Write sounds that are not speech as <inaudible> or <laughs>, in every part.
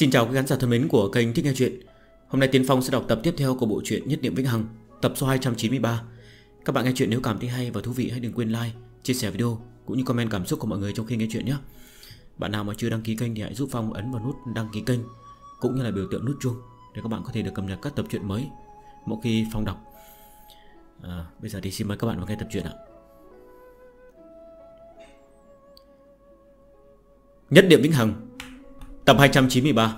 Xin chào các khán giả thân mến của kênh Thích Nghe Chuyện. Hôm nay Tiến Phong sẽ đọc tập tiếp theo của bộ truyện Nhất Niệm Vĩnh Hằng Tập số 293 Các bạn nghe chuyện nếu cảm thấy hay và thú vị hãy đừng quên like, chia sẻ video Cũng như comment cảm xúc của mọi người trong khi nghe chuyện nhé. Bạn nào mà chưa đăng ký kênh thì hãy giúp Phong ấn vào nút đăng ký kênh Cũng như là biểu tượng nút chuông Để các bạn có thể được cập nhật các tập truyện mới Mỗi khi Phong đọc. À, Bây giờ thì xin mời các bạn vào nghe tập truyện ạ. Nhất Niệm Vĩnh Hằng Tập 293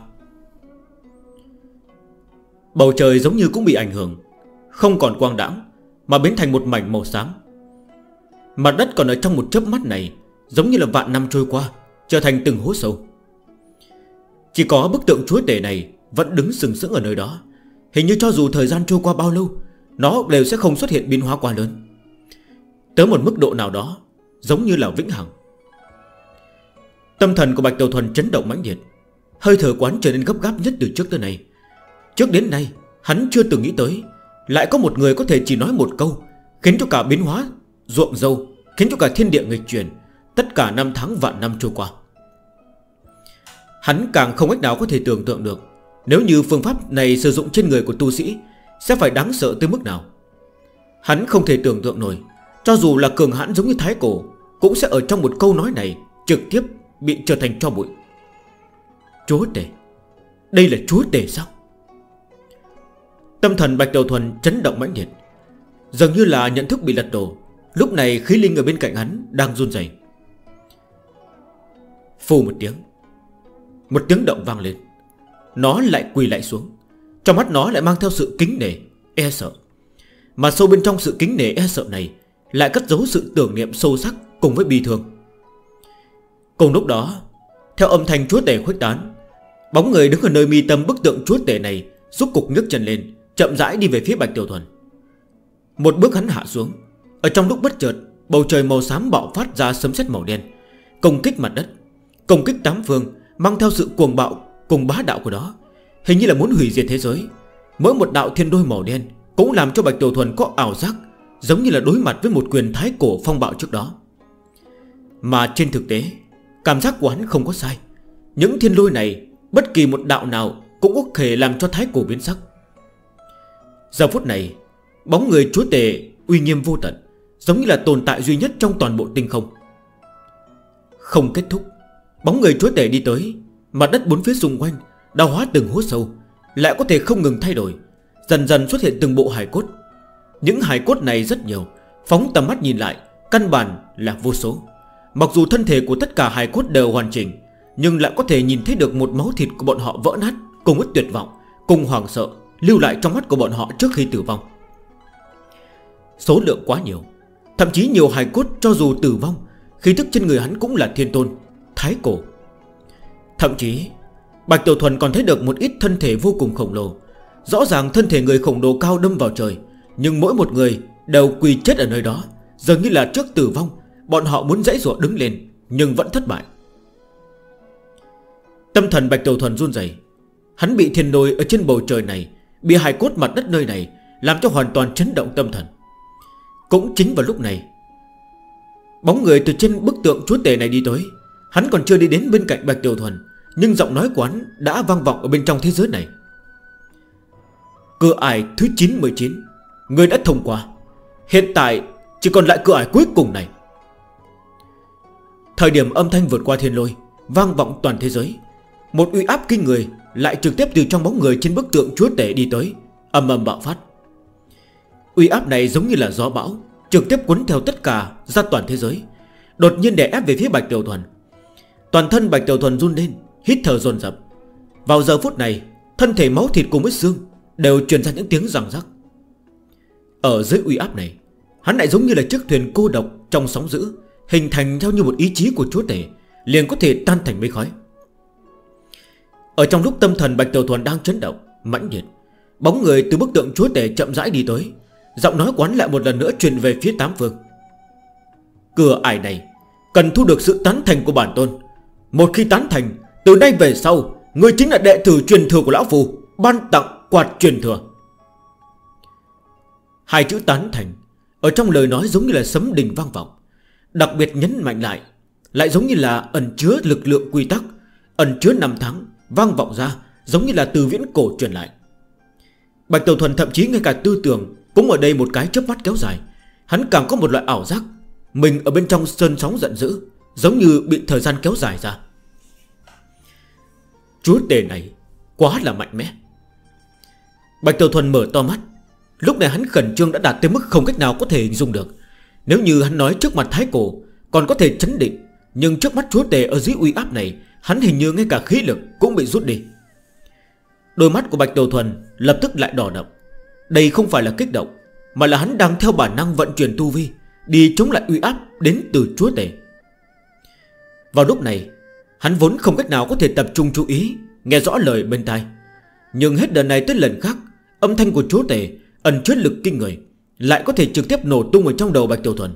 Bầu trời giống như cũng bị ảnh hưởng, Không còn quang đãng Mà biến thành một mảnh màu xám. Mặt đất còn ở trong một chớp mắt này, Giống như là vạn năm trôi qua, Trở thành từng hố sâu. Chỉ có bức tượng chúa tể này Vẫn đứng sừng sững ở nơi đó. Hình như cho dù thời gian trôi qua bao lâu, Nó đều sẽ không xuất hiện biến hóa quá lớn. Tới một mức độ nào đó, Giống như là vĩnh hằng. Tâm thần của Bạch Đầu Thuần chấn động mãnh liệt. Hơi thở quán trở nên gấp gáp nhất từ trước tới nay. Trước đến nay, Hắn chưa từng nghĩ tới, Lại có một người có thể chỉ nói một câu, Khiến cho cả biến hóa, ruộng dâu, Khiến cho cả thiên địa nghịch chuyển, Tất cả năm tháng vạn năm trôi qua. Hắn càng không cách nào có thể tưởng tượng được, Nếu như phương pháp này sử dụng trên người của tu sĩ, Sẽ phải đáng sợ tới mức nào. Hắn không thể tưởng tượng nổi, Cho dù là cường hãn giống như thái cổ, Cũng sẽ ở trong một câu nói này Trực tiếp bị trở thành cho bụi. Chúa tể. Đây là chúa tể sao? Tâm thần Bạch Đầu Thuần chấn động mãnh liệt. Dường như là nhận thức bị lật đổ. Lúc này khí linh ở bên cạnh hắn Đang run dày Phù một tiếng. Một tiếng động vang lên. Nó lại quỳ lại xuống. Trong mắt nó lại mang theo sự kính nể E sợ. Mà sâu bên trong sự kính nể e sợ này Lại cất giấu sự tưởng niệm sâu sắc cùng với bì thường Cùng lúc đó theo âm thanh chúa tể khuếch tán, Bóng người đứng ở nơi mi tâm bức tượng chúa tể này Rút cục nhấc chân lên, Chậm rãi đi về phía Bạch Tiểu Thuần. Một bước hắn hạ xuống, Ở trong lúc bất chợt, Bầu trời màu xám bạo phát ra sấm sét màu đen, Công kích mặt đất, Công kích tám phương, Mang theo sự cuồng bạo cùng bá đạo của đó Hình như là muốn hủy diệt thế giới. Mỗi một đạo thiên đôi màu đen Cũng làm cho Bạch Tiểu Thuần có ảo giác, Giống như là đối mặt với một quyền thái cổ phong bạo trước đó. Mà trên thực tế Cảm giác của hắn không có sai. Những thiên lôi này, Bất kỳ một đạo nào Cũng có thể làm cho thái cổ biến sắc. Giờ phút này, Bóng người chúa tể uy nghiêm vô tận, Giống như là tồn tại duy nhất trong toàn bộ tinh không. Không kết thúc, Bóng người chúa tể đi tới, Mặt đất bốn phía xung quanh Đào hóa từng hố sâu, Lại có thể không ngừng thay đổi, Dần dần xuất hiện từng bộ hải cốt. Những hải cốt này rất nhiều, Phóng tầm mắt nhìn lại, Căn bản là vô số. Mặc dù thân thể của tất cả hài cốt đều hoàn chỉnh, Nhưng lại có thể nhìn thấy được một máu thịt của bọn họ vỡ nát, Cùng ít tuyệt vọng, Cùng hoàng sợ, Lưu lại trong mắt của bọn họ trước khi tử vong. Số lượng quá nhiều, Thậm chí nhiều hài cốt cho dù tử vong, Khí thức trên người hắn cũng là thiên tôn, Thái cổ. Thậm chí, Bạch Tiểu Thuần còn thấy được một ít thân thể vô cùng khổng lồ. Rõ ràng thân thể người khổng lồ cao đâm vào trời, Nhưng mỗi một người đều quỳ chết ở nơi đó, Dường như là trước tử vong Bọn họ muốn dãy ruột đứng lên, Nhưng vẫn thất bại. Tâm thần Bạch Tiểu Thuần run dày Hắn bị thiên đôi ở trên bầu trời này, Bị hài cốt mặt đất nơi này, Làm cho hoàn toàn chấn động tâm thần. Cũng chính vào lúc này, Bóng người từ trên bức tượng chúa tể này đi tới. Hắn còn chưa đi đến bên cạnh Bạch Tiểu Thuần, Nhưng giọng nói của hắn đã vang vọng ở bên trong thế giới này. Cửa ải thứ 919 Người đã thông qua. Hiện tại chỉ còn lại cửa ải cuối cùng này. Thời điểm âm thanh vượt qua thiên lôi, Vang vọng toàn thế giới. Một uy áp kinh người Lại trực tiếp từ trong bóng người trên bức tượng chúa tể đi tới, Âm âm bạo phát. Uy áp này giống như là gió bão, Trực tiếp cuốn theo tất cả ra toàn thế giới, Đột nhiên đè ép về phía Bạch Tiểu Thuần. Toàn thân Bạch Tiểu Thuần run lên, Hít thở dồn dập. Vào giờ phút này, Thân thể máu thịt cùng với xương Đều truyền ra những tiếng rằng rắc. Ở dưới uy áp này, Hắn lại giống như là chiếc thuyền cô độc trong sóng dữ Hình thành theo như một ý chí của chúa tể, Liền có thể tan thành mây khói. Ở trong lúc tâm thần Bạch Tiểu Thuần đang chấn động, Mãnh nhiệt Bóng người từ bức tượng chúa tể chậm rãi đi tới, Giọng nói quán lại một lần nữa truyền về phía tám phương. Cửa ải này Cần thu được sự tán thành của bản tôn. Một khi tán thành, Từ nay về sau, Người chính là đệ tử truyền thừa của Lão Phù, Ban tặng quạt truyền thừa. Hai chữ tán thành Ở trong lời nói giống như là sấm đình vang vọng. Đặc biệt nhấn mạnh lại Lại giống như là ẩn chứa lực lượng quy tắc, Ẩn chứa năm tháng, Vang vọng ra, giống như là từ viễn cổ truyền lại. Bạch Tiểu Thuần thậm chí ngay cả tư tưởng Cũng ở đây một cái chớp mắt kéo dài. Hắn càng có một loại ảo giác, Mình ở bên trong sơn sóng giận dữ, Giống như bị thời gian kéo dài ra. Chúa tề này Quá là mạnh mẽ. Bạch Tiểu Thuần mở to mắt, Lúc này hắn khẩn trương đã đạt tới mức không cách nào có thể hình dung được. Nếu như hắn nói trước mặt thái cổ, Còn có thể chấn định, Nhưng trước mắt chúa tể ở dưới uy áp này, Hắn hình như ngay cả khí lực cũng bị rút đi. Đôi mắt của Bạch Đầu Thuần Lập tức lại đỏ đậm. Đây không phải là kích động, Mà là hắn đang theo bản năng vận chuyển tu vi, Đi chống lại uy áp đến từ chúa tể. Vào lúc này, Hắn vốn không cách nào có thể tập trung chú ý, Nghe rõ lời bên tai. Nhưng hết lần này tới lần khác, Âm thanh của chúa tể ẩn chứa lực kinh người. Lại có thể trực tiếp nổ tung ở trong đầu Bạch Tiểu Thuần.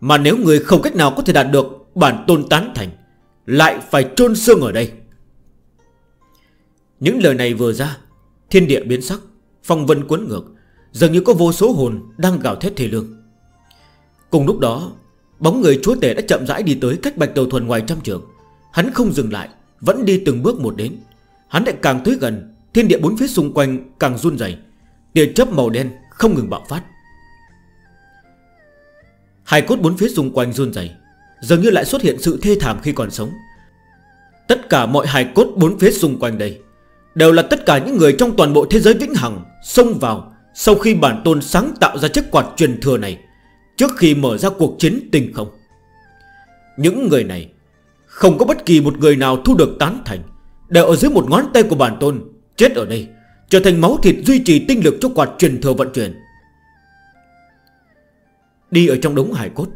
Mà nếu người không cách nào có thể đạt được Bản tôn tán thành, Lại phải chôn xương ở đây. Những lời này vừa ra, Thiên địa biến sắc, Phong vân cuốn ngược, Dường như có vô số hồn đang gào thét thể lương. Cùng lúc đó, Bóng người chúa tể đã chậm rãi đi tới cách Bạch tiểu Thuần ngoài trăm trường Hắn không dừng lại, Vẫn đi từng bước một đến. Hắn lại càng tới gần, Thiên địa bốn phía xung quanh càng run dày Địa chấp màu đen không ngừng bạo phát. Hai cốt bốn phía xung quanh run dày Dường như lại xuất hiện sự thê thảm khi còn sống. Tất cả mọi hài cốt bốn phía xung quanh đây Đều là tất cả những người trong toàn bộ thế giới vĩnh hằng Xông vào Sau khi bản tôn sáng tạo ra chiếc quạt truyền thừa này Trước khi mở ra cuộc chiến tình không. Những người này Không có bất kỳ một người nào thu được tán thành, Đều ở dưới một ngón tay của bản tôn Chết ở đây. Trở thành máu thịt duy trì tinh lực cho quạt truyền thừa vận chuyển. Đi ở trong đống hải cốt,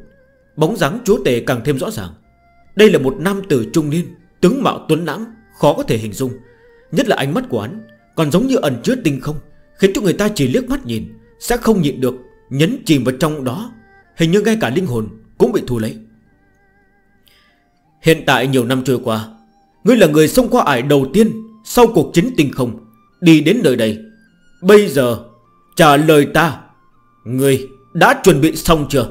Bóng dáng chúa tể càng thêm rõ ràng. Đây là một nam tử trung niên, Tướng mạo tuấn lãng, Khó có thể hình dung. Nhất là ánh mắt của hắn Còn giống như ẩn chứa tinh không, Khiến cho người ta chỉ liếc mắt nhìn, Sẽ không nhịn được Nhấn chìm vào trong đó. Hình như ngay cả linh hồn Cũng bị thu lấy. Hiện tại nhiều năm trôi qua, Ngươi là người xông qua ải đầu tiên Sau cuộc chiến tinh không. Đi đến nơi đây. Bây giờ, trả lời ta. Người đã chuẩn bị xong chưa?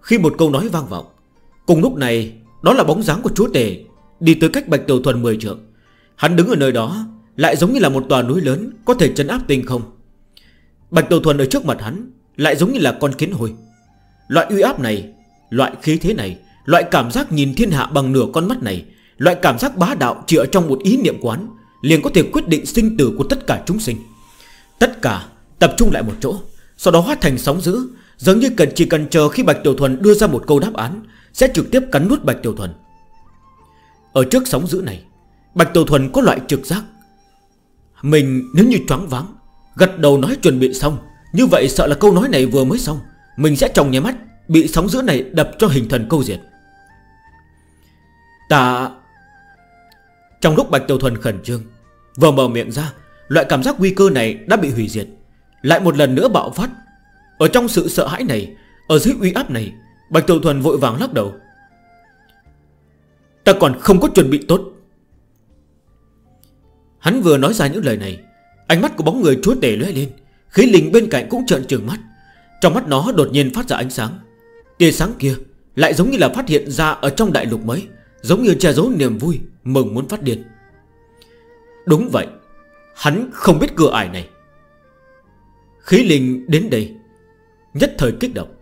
Khi một câu nói vang vọng, Cùng lúc này, Đó là bóng dáng của chúa tể Đi tới cách Bạch Tiểu Thuần 10 trượng. Hắn đứng ở nơi đó, Lại giống như là một tòa núi lớn Có thể chấn áp tinh không. Bạch Tiểu Thuần ở trước mặt hắn Lại giống như là con kiến hồi Loại uy áp này, Loại khí thế này, Loại cảm giác nhìn thiên hạ bằng nửa con mắt này, Loại cảm giác bá đạo chỉ trong một ý niệm quán Liền có thể quyết định sinh tử của tất cả chúng sinh. Tất cả tập trung lại một chỗ, Sau đó hóa thành sóng dữ. Giống như cần chỉ cần chờ khi Bạch Tiểu Thuần đưa ra một câu đáp án, Sẽ trực tiếp cắn nuốt Bạch Tiểu Thuần. Ở trước sóng dữ này, Bạch Tiểu Thuần có loại trực giác. Mình nếu như choáng váng, Gật đầu nói chuẩn bị xong, Như vậy sợ là câu nói này vừa mới xong, Mình sẽ trong nhà mắt Bị sóng dữ này đập cho hình thần câu diệt. Ta Trong lúc Bạch Tiểu Thuần khẩn trương Vừa mở miệng ra, Loại cảm giác nguy cơ này đã bị hủy diệt. Lại một lần nữa bạo phát. Ở trong sự sợ hãi này, Ở dưới uy áp này, Bạch Tiểu Thuần vội vàng lắc đầu. Ta còn không có chuẩn bị tốt. Hắn vừa nói ra những lời này, Ánh mắt của bóng người chúa tể lóe lên, Khí linh bên cạnh cũng trợn trừng mắt. Trong mắt nó đột nhiên phát ra ánh sáng. Tia sáng kia lại giống như là phát hiện ra Ở trong đại lục mới, Giống như che giấu niềm vui, Mừng muốn phát điện. Đúng vậy, Hắn không biết cửa ải này. Khí linh đến đây, Nhất thời kích động.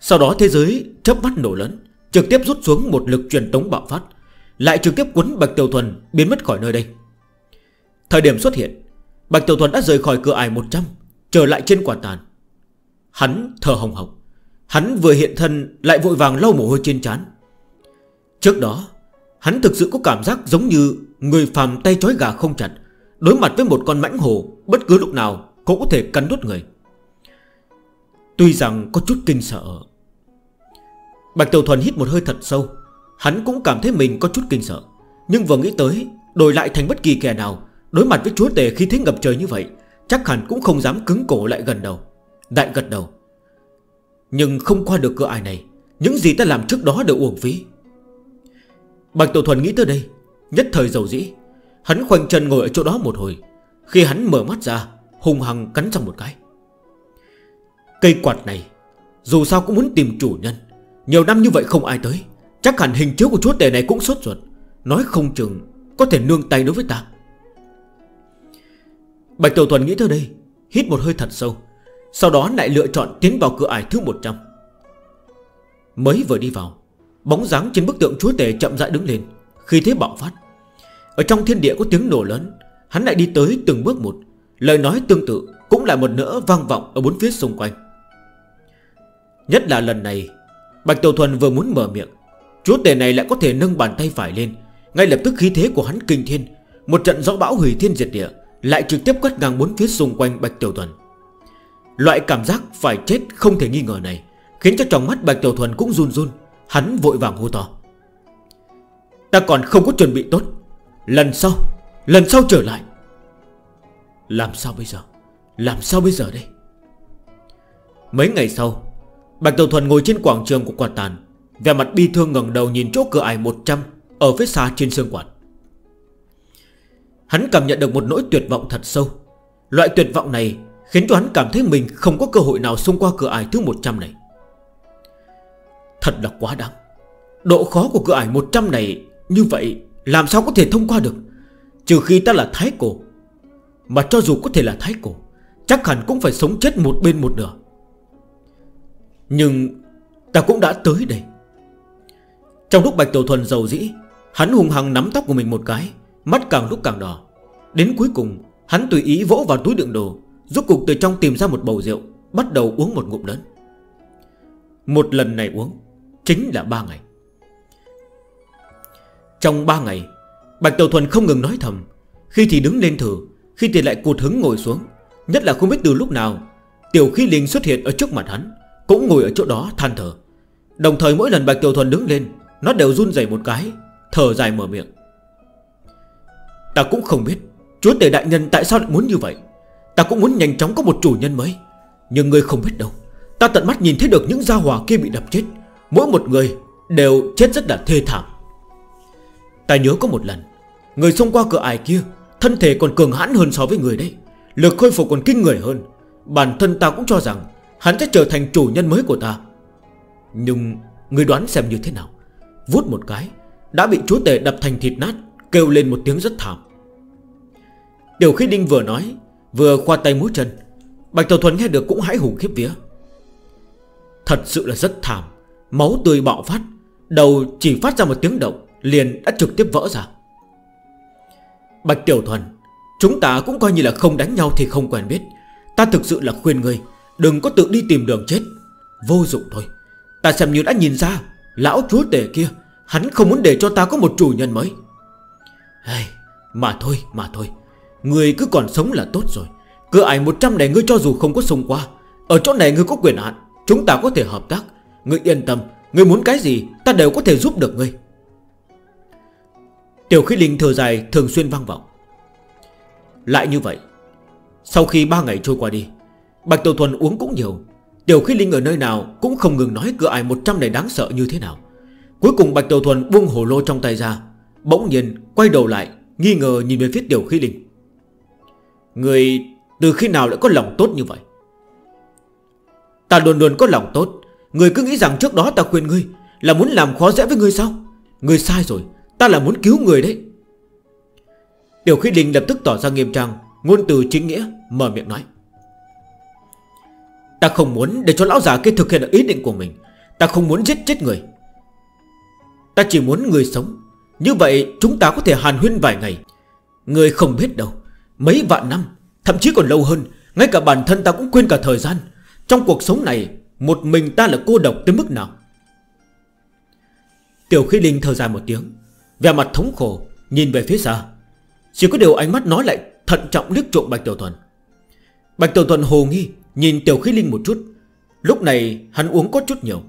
Sau đó thế giới chớp mắt nổ lớn, Trực tiếp rút xuống một lực truyền tống bạo phát, Lại trực tiếp quấn Bạch Tiểu Thuần Biến mất khỏi nơi đây. Thời điểm xuất hiện, Bạch Tiểu Thuần đã rời khỏi cửa ải 100 Trở lại trên quả tàn. Hắn thở hồng hồng Hắn vừa hiện thân lại vội vàng lau mồ hôi trên trán. Trước đó, Hắn thực sự có cảm giác giống như Người phàm tay chói gà không chặt, Đối mặt với một con mãnh hồ, Bất cứ lúc nào cũng có thể cắn đốt người. Tuy rằng có chút kinh sợ, Bạch Tiểu Thuần hít một hơi thật sâu, Hắn cũng cảm thấy mình có chút kinh sợ, Nhưng vừa nghĩ tới Đổi lại thành bất kỳ kẻ nào, Đối mặt với chúa tể khi thế ngập trời như vậy, Chắc hẳn cũng không dám cứng cổ lại gần đầu Đại gật đầu. Nhưng không qua được cửa ai này, Những gì ta làm trước đó đều uổng phí. Bạch Tổ Thuần nghĩ tới đây Nhất thời dầu dĩ, Hắn khoanh chân ngồi ở chỗ đó một hồi. Khi hắn mở mắt ra Hùng hăng cắn trong một cái. Cây quạt này, Dù sao cũng muốn tìm chủ nhân. Nhiều năm như vậy không ai tới. Chắc hẳn hình chiếu của chúa tể này cũng sốt ruột. Nói không chừng có thể nương tay đối với ta. Bạch Tiểu tuần nghĩ tới đây, Hít một hơi thật sâu. Sau đó lại lựa chọn tiến vào cửa ải thứ 100 Mới vừa đi vào, Bóng dáng trên bức tượng chúa tể chậm rãi đứng lên. Khi thế bạo phát. Ở trong thiên địa có tiếng nổ lớn, Hắn lại đi tới từng bước một. Lời nói tương tự cũng lại một nữa vang vọng Ở bốn phía xung quanh. Nhất là lần này, Bạch Tiểu Thuần vừa muốn mở miệng. Chúa tể này lại có thể nâng bàn tay phải lên. Ngay lập tức khí thế của hắn kinh thiên. Một trận gió bão hủy thiên diệt địa, Lại trực tiếp quét ngang bốn phía xung quanh Bạch Tiểu Thuần. Loại cảm giác phải chết không thể nghi ngờ này Khiến cho tròng mắt Bạch Tiểu Thuần cũng run run. Hắn vội vàng hô to. Ta còn không có chuẩn bị tốt. Lần sau Lần sau trở lại. Làm sao bây giờ? Làm sao bây giờ đây? Mấy ngày sau, Bạch Tiểu Thuần ngồi trên quảng trường của quạt tàn Về mặt bi thương ngẩng đầu nhìn chỗ cửa ải 100 Ở phía xa trên sương quạt. Hắn cảm nhận được một nỗi tuyệt vọng thật sâu. Loại tuyệt vọng này Khiến cho hắn cảm thấy mình không có cơ hội nào xông qua cửa ải thứ 100 này. Thật là quá đáng. Độ khó của cửa ải 100 này như vậy, làm sao có thể thông qua được? Trừ khi ta là thái cổ. Mà cho dù có thể là thái cổ, Chắc hẳn cũng phải sống chết một bên một nửa. Nhưng Ta cũng đã tới đây. Trong lúc Bạch Tiểu Thuần giàu dĩ, Hắn hùng hằng nắm tóc của mình một cái, Mắt càng lúc càng đỏ. Đến cuối cùng, hắn tùy ý vỗ vào túi đựng đồ, Rốt cục từ trong tìm ra một bầu rượu, Bắt đầu uống một ngụm lớn. Một lần này uống, Chính là ba ngày. Trong 3 ngày, Bạch Tiểu Thuần không ngừng nói thầm. Khi thì đứng lên thử, Khi thì lại cụt hứng ngồi xuống. Nhất là không biết từ lúc nào, Tiểu khí linh xuất hiện ở trước mặt hắn, Cũng ngồi ở chỗ đó than thở. Đồng thời mỗi lần Bạch Tiểu Thuần đứng lên, Nó đều run dày một cái, Thở dài mở miệng. Ta cũng không biết, Chúa tể đại nhân tại sao lại muốn như vậy? Ta cũng muốn nhanh chóng có một chủ nhân mới. Nhưng người không biết đâu, Ta tận mắt nhìn thấy được những gia hòa kia bị đập chết. Mỗi một người đều chết rất là thê thảm. Ta nhớ có một lần, Người xông qua cửa ải kia, Thân thể còn cường hãn hơn so với người đấy Lực khôi phục còn kinh người hơn. Bản thân ta cũng cho rằng Hắn sẽ trở thành chủ nhân mới của ta. Nhưng người đoán xem như thế nào? Vút một cái, Đã bị chúa tể đập thành thịt nát, Kêu lên một tiếng rất thảm. Điều khi Đinh vừa nói, Vừa khoa tay mũi chân, Bạch Tiểu Thuần nghe được cũng hãi hùng khiếp vía. Thật sự là rất thảm, Máu tươi bạo phát, Đầu chỉ phát ra một tiếng động. Liền đã trực tiếp vỡ ra. Bạch Tiểu Thuần Chúng ta cũng coi như là không đánh nhau thì không quen biết. Ta thực sự là khuyên người Đừng có tự đi tìm đường chết. Vô dụng thôi. Ta xem như đã nhìn ra Lão chúa tể kia Hắn không muốn để cho ta có một chủ nhân mới. Hey, Mà thôi mà thôi. Người cứ còn sống là tốt rồi. Cửa ải 100 này ngươi cho dù không có sống qua Ở chỗ này ngươi có quyền hạn Chúng ta có thể hợp tác. Ngươi yên tâm Ngươi muốn cái gì ta đều có thể giúp được ngươi. Tiểu khí linh thở dài, thường xuyên vang vọng. Lại như vậy, Sau khi 3 ngày trôi qua đi, Bạch Tiểu Thuần uống cũng nhiều. Tiểu khí linh ở nơi nào cũng không ngừng nói cửa ải 100 này đáng sợ như thế nào. Cuối cùng Bạch Tiểu Thuần buông hồ lô trong tay ra, Bỗng nhiên quay đầu lại, Nghi ngờ nhìn về phía Tiểu khí linh. Người từ khi nào lại có lòng tốt như vậy? Ta luôn luôn có lòng tốt. Người cứ nghĩ rằng trước đó ta khuyên ngươi Là muốn làm khó dễ với ngươi sao? Ngươi sai rồi. Ta là muốn cứu người đấy. Điều khí linh lập tức tỏ ra nghiêm trang, Ngôn từ chính nghĩa, mở miệng nói. Ta không muốn để cho lão già kia thực hiện được ý định của mình. Ta không muốn giết chết người. Ta chỉ muốn người sống. Như vậy chúng ta có thể hàn huyên vài ngày. Người không biết đâu, Mấy vạn năm, Thậm chí còn lâu hơn, Ngay cả bản thân ta cũng quên cả thời gian. Trong cuộc sống này, Một mình ta là cô độc tới mức nào? Tiểu khí linh thở dài một tiếng. Về mặt thống khổ Nhìn về phía xa. Chỉ có điều ánh mắt nó lại thận trọng liếc trộm Bạch Tiểu Thuần. Bạch Tiểu Thuần hồ nghi, Nhìn Tiểu Khí Linh một chút. Lúc này hắn uống có chút nhiều.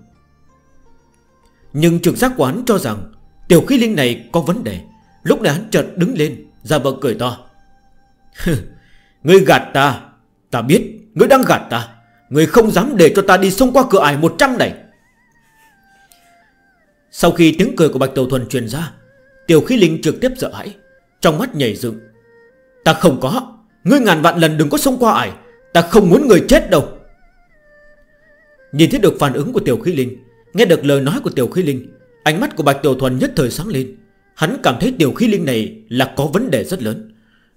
Nhưng trực giác quán cho rằng Tiểu Khí Linh này có vấn đề. Lúc này hắn chợt đứng lên Ra vợ cười to. Ngươi gạt ta. Ta biết, ngươi đang gạt ta. Ngươi không dám để cho ta đi xông qua cửa ải 100 này. Sau khi tiếng cười của Bạch Tiểu Thuần truyền ra Tiểu khí linh trực tiếp sợ hãi, Trong mắt nhảy dựng. Ta không có, Ngươi ngàn vạn lần đừng có xông qua ải, Ta không muốn người chết đâu. Nhìn thấy được phản ứng của Tiểu Khí Linh, Nghe được lời nói của Tiểu Khí Linh, Ánh mắt của Bạch Tiểu Thuần nhất thời sáng lên. Hắn cảm thấy Tiểu Khí Linh này là có vấn đề rất lớn.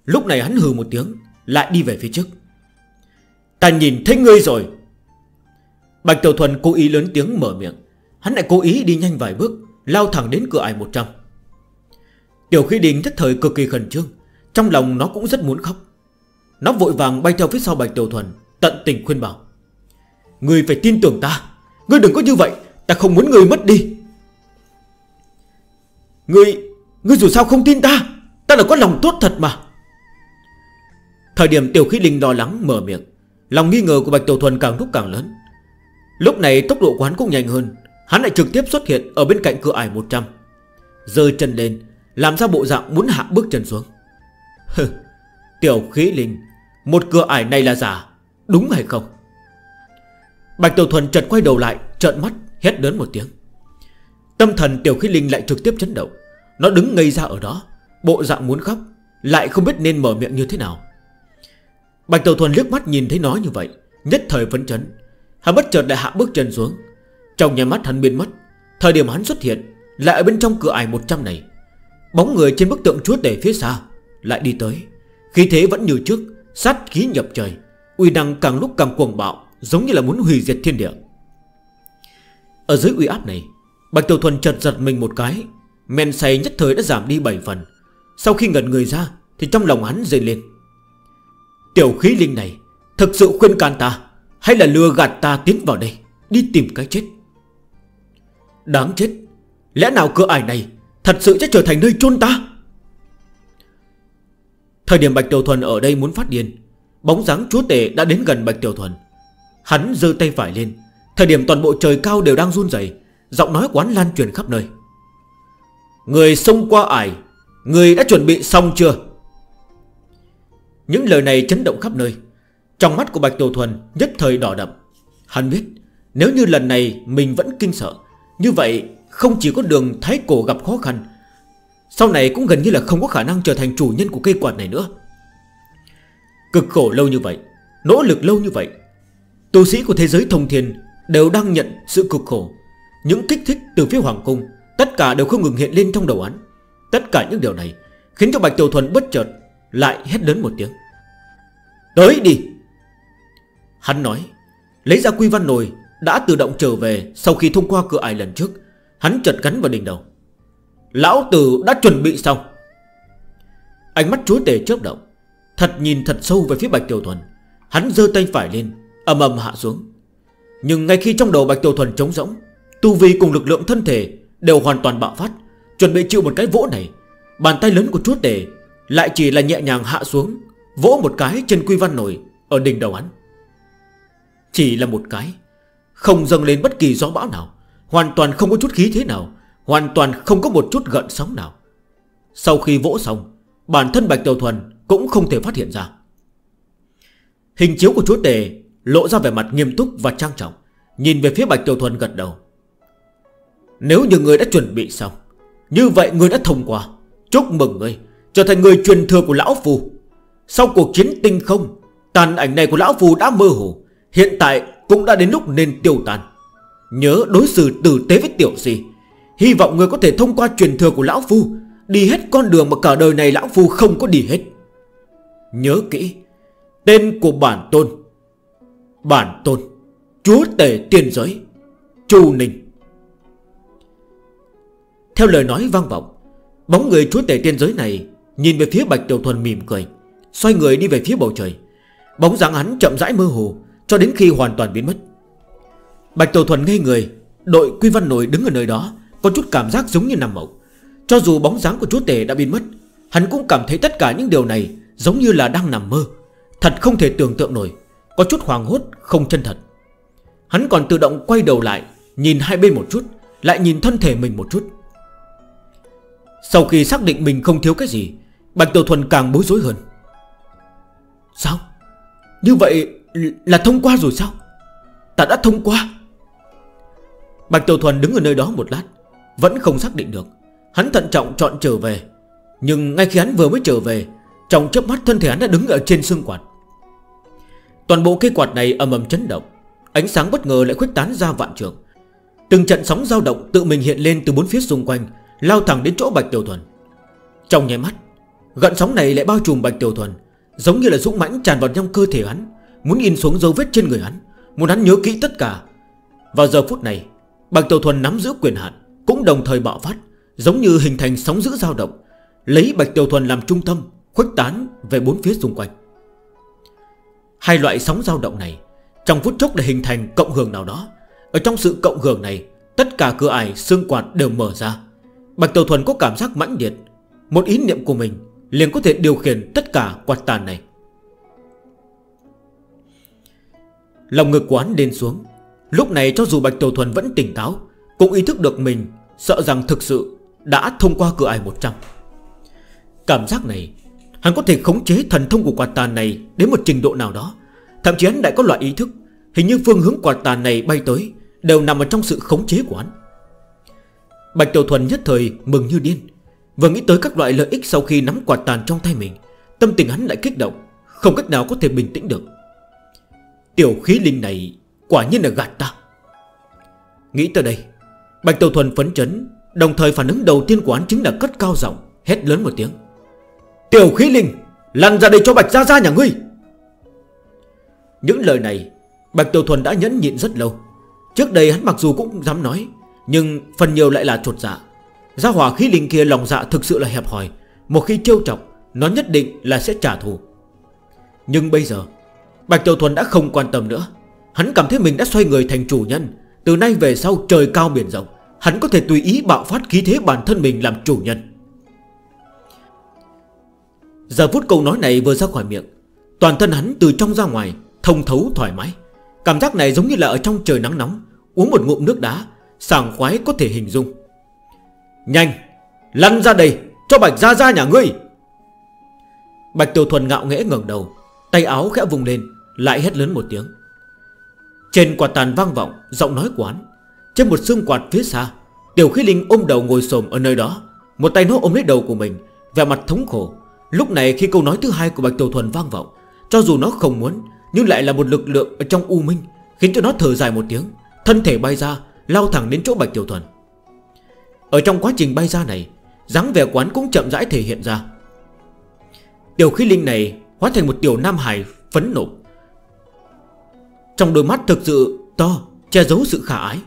Lúc này hắn hừ một tiếng, Lại đi về phía trước. Ta nhìn thấy ngươi rồi. Bạch Tiểu Thuần cố ý lớn tiếng mở miệng. Hắn lại cố ý đi nhanh vài bước, Lao thẳng đến cửa ải 100 Tiểu khí đình nhất thời cực kỳ khẩn trương. Trong lòng nó cũng rất muốn khóc. Nó vội vàng bay theo phía sau Bạch Tiểu Thuần, Tận tình khuyên bảo. Người phải tin tưởng ta. Ngươi đừng có như vậy. Ta không muốn người mất đi. Ngươi Ngươi dù sao không tin ta. Ta là có lòng tốt thật mà. Thời điểm tiểu khí linh lo lắng mở miệng, Lòng nghi ngờ của Bạch Tiểu Thuần càng lúc càng lớn. Lúc này tốc độ của hắn cũng nhanh hơn. Hắn lại trực tiếp xuất hiện ở bên cạnh cửa ải 100 Rơi chân lên làm ra bộ dạng muốn hạ bước chân xuống? Tiểu khí linh, Một cửa ải này là giả, Đúng hay không? Bạch Tiểu Thuần chợt quay đầu lại, Trợn mắt, hét lớn một tiếng. Tâm thần Tiểu khí linh lại trực tiếp chấn động. Nó đứng ngây ra ở đó, Bộ dạng muốn khóc, Lại không biết nên mở miệng như thế nào. Bạch Tiểu Thuần liếc mắt nhìn thấy nó như vậy, Nhất thời vấn chấn. Hắn bất chợt lại hạ bước chân xuống. Trong nhà mắt hắn biến mất. Thời điểm hắn xuất hiện, Lại ở bên trong cửa ải 100 này Bóng người trên bức tượng chúa tể phía xa Lại đi tới. Khi thế vẫn như trước, Sát khí nhập trời. Uy năng càng lúc càng cuồng bạo, Giống như là muốn hủy diệt thiên địa. Ở dưới uy áp này, Bạch Tiểu Thuần chật giật mình một cái. Men say nhất thời đã giảm đi 7 phần. Sau khi ngẩn người ra, Thì trong lòng hắn dây lên. Tiểu khí linh này, Thực sự khuyên can ta, Hay là lừa gạt ta tiến vào đây, Đi tìm cái chết? Đáng chết, Lẽ nào cửa ải này Thật sự sẽ trở thành nơi chôn ta? Thời điểm Bạch Tiểu Thuần ở đây muốn phát điên, Bóng dáng chúa tể đã đến gần Bạch Tiểu Thuần. Hắn dơ tay phải lên. Thời điểm toàn bộ trời cao đều đang run dày Giọng nói quán lan truyền khắp nơi. Người xông qua ải, Người đã chuẩn bị xong chưa? Những lời này chấn động khắp nơi. Trong mắt của Bạch Tiểu Thuần, nhất thời đỏ đậm. Hắn biết, nếu như lần này mình vẫn kinh sợ, Như vậy không chỉ có đường thái cổ gặp khó khăn, Sau này cũng gần như là không có khả năng trở thành chủ nhân của cây quạt này nữa. Cực khổ lâu như vậy, Nỗ lực lâu như vậy tù sĩ của thế giới thông thiên Đều đang nhận sự cực khổ. Những kích thích từ phía hoàng cung, Tất cả đều không ngừng hiện lên trong đầu án Tất cả những điều này Khiến cho Bạch Tiểu Thuần bất chợt Lại hét lớn một tiếng. Tới đi! Hắn nói, Lấy ra quy văn nồi Đã tự động trở về Sau khi thông qua cửa ải lần trước. Hắn chợt gắn vào đỉnh đầu. Lão tử đã chuẩn bị xong. Ánh mắt chúa tể chớp động. Thật nhìn thật sâu về phía Bạch Tiểu Thuần. Hắn dơ tay phải lên Âm ầm hạ xuống. Nhưng ngay khi trong đầu Bạch Tiểu Thuần trống rỗng, Tu vi cùng lực lượng thân thể Đều hoàn toàn bạo phát, Chuẩn bị chịu một cái vỗ này, Bàn tay lớn của chúa tể Lại chỉ là nhẹ nhàng hạ xuống, Vỗ một cái trên quy văn nổi Ở đỉnh đầu hắn. Chỉ là một cái, Không dâng lên bất kỳ gió bão nào. Hoàn toàn không có chút khí thế nào, Hoàn toàn không có một chút gợn sóng nào. Sau khi vỗ xong, Bản thân Bạch Tiểu Thuần cũng không thể phát hiện ra. Hình chiếu của chúa tề Lộ ra vẻ mặt nghiêm túc và trang trọng, Nhìn về phía Bạch Tiểu Thuần gật đầu. Nếu như người đã chuẩn bị xong, Như vậy người đã thông qua. Chúc mừng người Trở thành người truyền thừa của Lão Phu. Sau cuộc chiến tinh không, Tàn ảnh này của Lão Phu đã mơ hồ, Hiện tại cũng đã đến lúc nên tiêu tàn Nhớ đối xử tử tế với tiểu gì Hy vọng người có thể thông qua truyền thừa của Lão Phu, Đi hết con đường mà cả đời này Lão Phu không có đi hết. Nhớ kỹ, Tên của bản tôn. Bản tôn, Chúa tể tiên giới, Chu Ninh. Theo lời nói vang vọng, Bóng người chúa tể tiên giới này Nhìn về phía Bạch Tiểu Thuần mỉm cười, Xoay người đi về phía bầu trời. Bóng dáng hắn chậm rãi mơ hồ Cho đến khi hoàn toàn biến mất. Bạch Tổ Thuần ngây người, Đội Quy Văn Nổi đứng ở nơi đó, Có chút cảm giác giống như nằm mộng. Cho dù bóng dáng của chúa tể đã biến mất, Hắn cũng cảm thấy tất cả những điều này Giống như là đang nằm mơ. Thật không thể tưởng tượng nổi, Có chút hoàng hốt không chân thật. Hắn còn tự động quay đầu lại, Nhìn hai bên một chút, Lại nhìn thân thể mình một chút. Sau khi xác định mình không thiếu cái gì, Bạch Tiểu Thuần càng bối rối hơn. Sao? Như vậy là thông qua rồi sao? Ta đã thông qua. Bạch Tiểu Thuần đứng ở nơi đó một lát, Vẫn không xác định được. Hắn thận trọng chọn trở về. Nhưng ngay khi hắn vừa mới trở về, Trong chớp mắt thân thể hắn đã đứng ở trên xương quạt. Toàn bộ cây quạt này ầm ầm chấn động. Ánh sáng bất ngờ lại khuếch tán ra vạn trường. Từng trận sóng dao động tự mình hiện lên từ bốn phía xung quanh, Lao thẳng đến chỗ Bạch Tiểu Thuần. Trong nháy mắt Gận sóng này lại bao trùm Bạch Tiểu Thuần, Giống như là dũng mãnh tràn vào trong cơ thể hắn, Muốn in xuống dấu vết trên người hắn, Muốn hắn nhớ kỹ tất cả. Vào giờ phút này Bạch Tiểu Thuần nắm giữ quyền hạn, Cũng đồng thời bạo phát, Giống như hình thành sóng giữ dao động, Lấy Bạch Tiểu Thuần làm trung tâm, Khuếch tán về bốn phía xung quanh. Hai loại sóng dao động này, Trong phút chốc để hình thành cộng hưởng nào đó. Ở trong sự cộng hưởng này, Tất cả cửa ải, xương quạt đều mở ra. Bạch Tiểu Thuần có cảm giác mãnh liệt. Một ý niệm của mình liền có thể điều khiển tất cả quạt tàn này. Lòng ngực quán lên xuống Lúc này cho dù Bạch Tiểu Thuần vẫn tỉnh táo, Cũng ý thức được mình Sợ rằng thực sự đã thông qua cửa ải 100 Cảm giác này, Hắn có thể khống chế thần thông của quạt tàn này Đến một trình độ nào đó. Thậm chí hắn đã có loại ý thức, Hình như phương hướng quạt tàn này bay tới Đều nằm ở trong sự khống chế của hắn. Bạch Tiểu Thuần nhất thời mừng như điên, Vừa nghĩ tới các loại lợi ích sau khi nắm quạt tàn trong tay mình, Tâm tình hắn lại kích động, Không cách nào có thể bình tĩnh được. Tiểu khí linh này Quả nhiên là gạt ta. Nghĩ tới đây, Bạch Tiểu Thuần phấn chấn, Đồng thời phản ứng đầu tiên của hắn chính là cất cao giọng, Hét lớn một tiếng. Tiểu khí linh, Lăn ra đây cho Bạch Gia Gia nhà ngươi. Những lời này, Bạch Tiểu Thuần đã nhẫn nhịn rất lâu. Trước đây hắn mặc dù cũng dám nói, Nhưng phần nhiều lại là trột dạ. Gia hỏa khí linh kia lòng dạ thực sự là hẹp hòi, Một khi trêu chọc, Nó nhất định là sẽ trả thù. Nhưng bây giờ, Bạch Tiểu Thuần đã không quan tâm nữa. Hắn cảm thấy mình đã xoay người thành chủ nhân. Từ nay về sau, trời cao biển rộng. Hắn có thể tùy ý bạo phát khí thế bản thân mình làm chủ nhân. Giờ phút câu nói này vừa ra khỏi miệng. Toàn thân hắn từ trong ra ngoài, Thông thấu, thoải mái. Cảm giác này giống như là ở trong trời nắng nóng. Uống một ngụm nước đá, Sảng khoái có thể hình dung. Nhanh, Lăn ra đây, Cho Bạch ra ra nhà ngươi. Bạch Tiểu Thuần ngạo nghẽ ngẩng đầu, Tay áo khẽ vùng lên, Lại hét lớn một tiếng. Trên quả tàn vang vọng, Giọng nói quán. Trên một xương quạt phía xa, Tiểu khí linh ôm đầu ngồi xổm ở nơi đó. Một tay nó ôm lấy đầu của mình Về mặt thống khổ. Lúc này khi câu nói thứ hai của Bạch Tiểu Thuần vang vọng, Cho dù nó không muốn, Nhưng lại là một lực lượng ở trong U Minh, Khiến cho nó thở dài một tiếng. Thân thể bay ra, Lao thẳng đến chỗ Bạch Tiểu Thuần. Ở trong quá trình bay ra này, dáng vẻ quán cũng chậm rãi thể hiện ra. Tiểu khí linh này Hóa thành một tiểu nam hài phấn nộp trong đôi mắt thực sự to, Che giấu sự khả ái.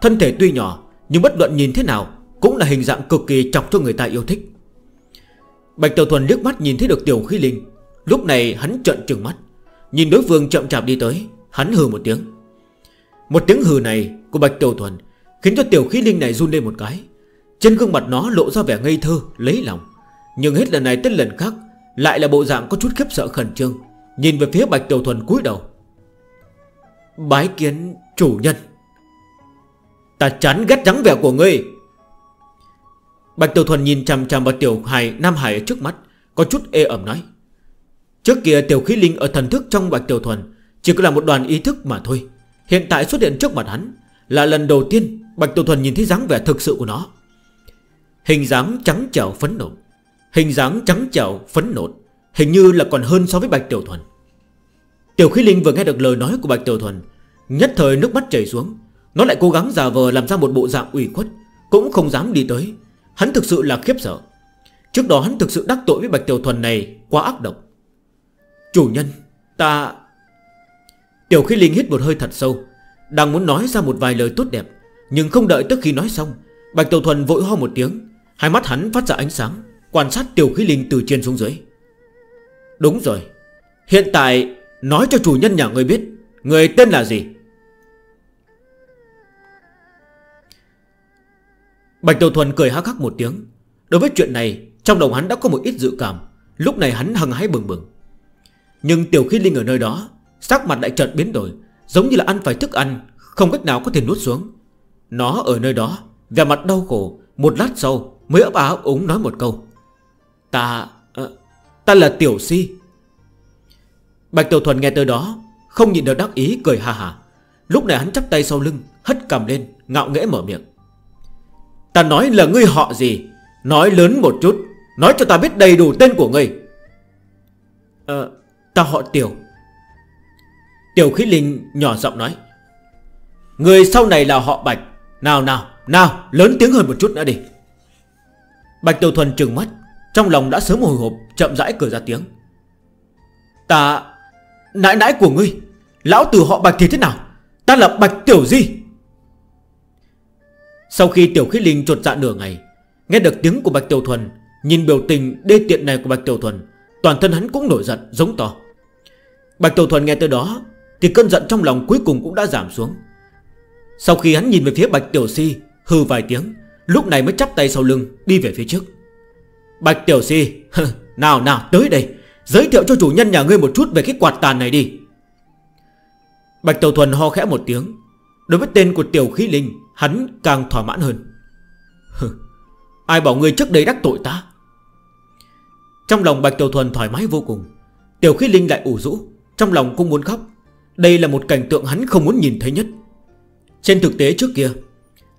Thân thể tuy nhỏ, nhưng bất luận nhìn thế nào Cũng là hình dạng cực kỳ chọc cho người ta yêu thích. Bạch Tiểu Thuần nước mắt nhìn thấy được Tiểu Khí Linh. Lúc này hắn trợn trừng mắt. Nhìn đối phương chậm chạp đi tới, Hắn hừ một tiếng. Một tiếng hừ này của Bạch Tiểu Thuần Khiến cho Tiểu Khí Linh này run lên một cái. Trên gương mặt nó lộ ra vẻ ngây thơ, Lấy lòng. Nhưng hết lần này tới lần khác, Lại là bộ dạng có chút khiếp sợ khẩn trương. Nhìn về phía Bạch Tiểu Thuần cúi đầu Bái kiến chủ nhân. Ta chán ghét trắng vẻ của ngươi. Bạch Tiểu Thuần nhìn chằm chằm vào Tiểu Hải Nam Hải ở trước mắt, Có chút ê ẩm nói. Trước kia Tiểu Khí Linh ở thần thức trong Bạch Tiểu Thuần Chỉ có là một đoàn ý thức mà thôi. Hiện tại xuất hiện trước mặt hắn Là lần đầu tiên Bạch Tiểu Thuần nhìn thấy dáng vẻ thực sự của nó. Hình dáng trắng trẻo phấn nộn. Hình dáng trắng trẻo phấn nộn Hình như là còn hơn so với Bạch Tiểu Thuần. Tiểu khí linh vừa nghe được lời nói của Bạch Tiểu Thuần, Nhất thời nước mắt chảy xuống. Nó lại cố gắng giả vờ làm ra một bộ dạng ủy khuất, Cũng không dám đi tới. Hắn thực sự là khiếp sợ. Trước đó hắn thực sự đắc tội với Bạch Tiểu Thuần này Quá ác độc. Chủ nhân, ta Tiểu khí linh hít một hơi thật sâu, Đang muốn nói ra một vài lời tốt đẹp, Nhưng không đợi tức khi nói xong, Bạch Tiểu Thuần vội ho một tiếng. Hai mắt hắn phát ra ánh sáng, Quan sát tiểu khí linh từ trên xuống dưới. Đúng rồi, Hiện tại Nói cho chủ nhân nhà người biết Người tên là gì? Bạch Tiểu Thuần cười hắc hắc một tiếng. Đối với chuyện này Trong đầu hắn đã có một ít dự cảm. Lúc này hắn hằng hái bừng bừng. Nhưng tiểu khí linh ở nơi đó Sắc mặt lại chợt biến đổi Giống như là ăn phải thức ăn Không cách nào có thể nuốt xuống. Nó ở nơi đó Về mặt đau khổ Một lát sau Mới ấp á ống nói một câu. Ta... À, ta là tiểu si. Bạch Tiểu Thuần nghe tới đó, Không nhìn được đắc ý cười ha hà. Lúc này hắn chắp tay sau lưng, Hất cầm lên, ngạo nghẽ mở miệng. Ta nói là ngươi họ gì? Nói lớn một chút, Nói cho ta biết đầy đủ tên của ngươi. Ờ Ta họ Tiểu. Tiểu khí linh nhỏ giọng nói. Người sau này là họ Bạch. Nào nào nào, lớn tiếng hơn một chút nữa đi. Bạch Tiểu Thuần trừng mắt, Trong lòng đã sớm hồi hộp, Chậm rãi cười ra tiếng. Ta Nãi nãi của ngươi, Lão tử họ bạch thì thế nào? Ta là bạch tiểu gì? Sau khi tiểu khí linh trột dạ nửa ngày, Nghe được tiếng của bạch tiểu thuần, Nhìn biểu tình đê tiện này của bạch tiểu thuần, Toàn thân hắn cũng nổi giận, giống to. Bạch tiểu thuần nghe tới đó, Thì cơn giận trong lòng cuối cùng cũng đã giảm xuống. Sau khi hắn nhìn về phía bạch tiểu si Hư vài tiếng, Lúc này mới chắp tay sau lưng, đi về phía trước. Bạch tiểu si <laughs> Nào nào, tới đây. Giới thiệu cho chủ nhân nhà ngươi một chút về cái quạt tàn này đi. Bạch Tàu Thuần ho khẽ một tiếng. Đối với tên của tiểu khí linh, Hắn càng thỏa mãn hơn. Ai bảo ngươi trước đây đắc tội ta? Trong lòng Bạch Tiểu Thuần thoải mái vô cùng. Tiểu khí linh lại ủ rũ, Trong lòng cũng muốn khóc. Đây là một cảnh tượng hắn không muốn nhìn thấy nhất. Trên thực tế trước kia,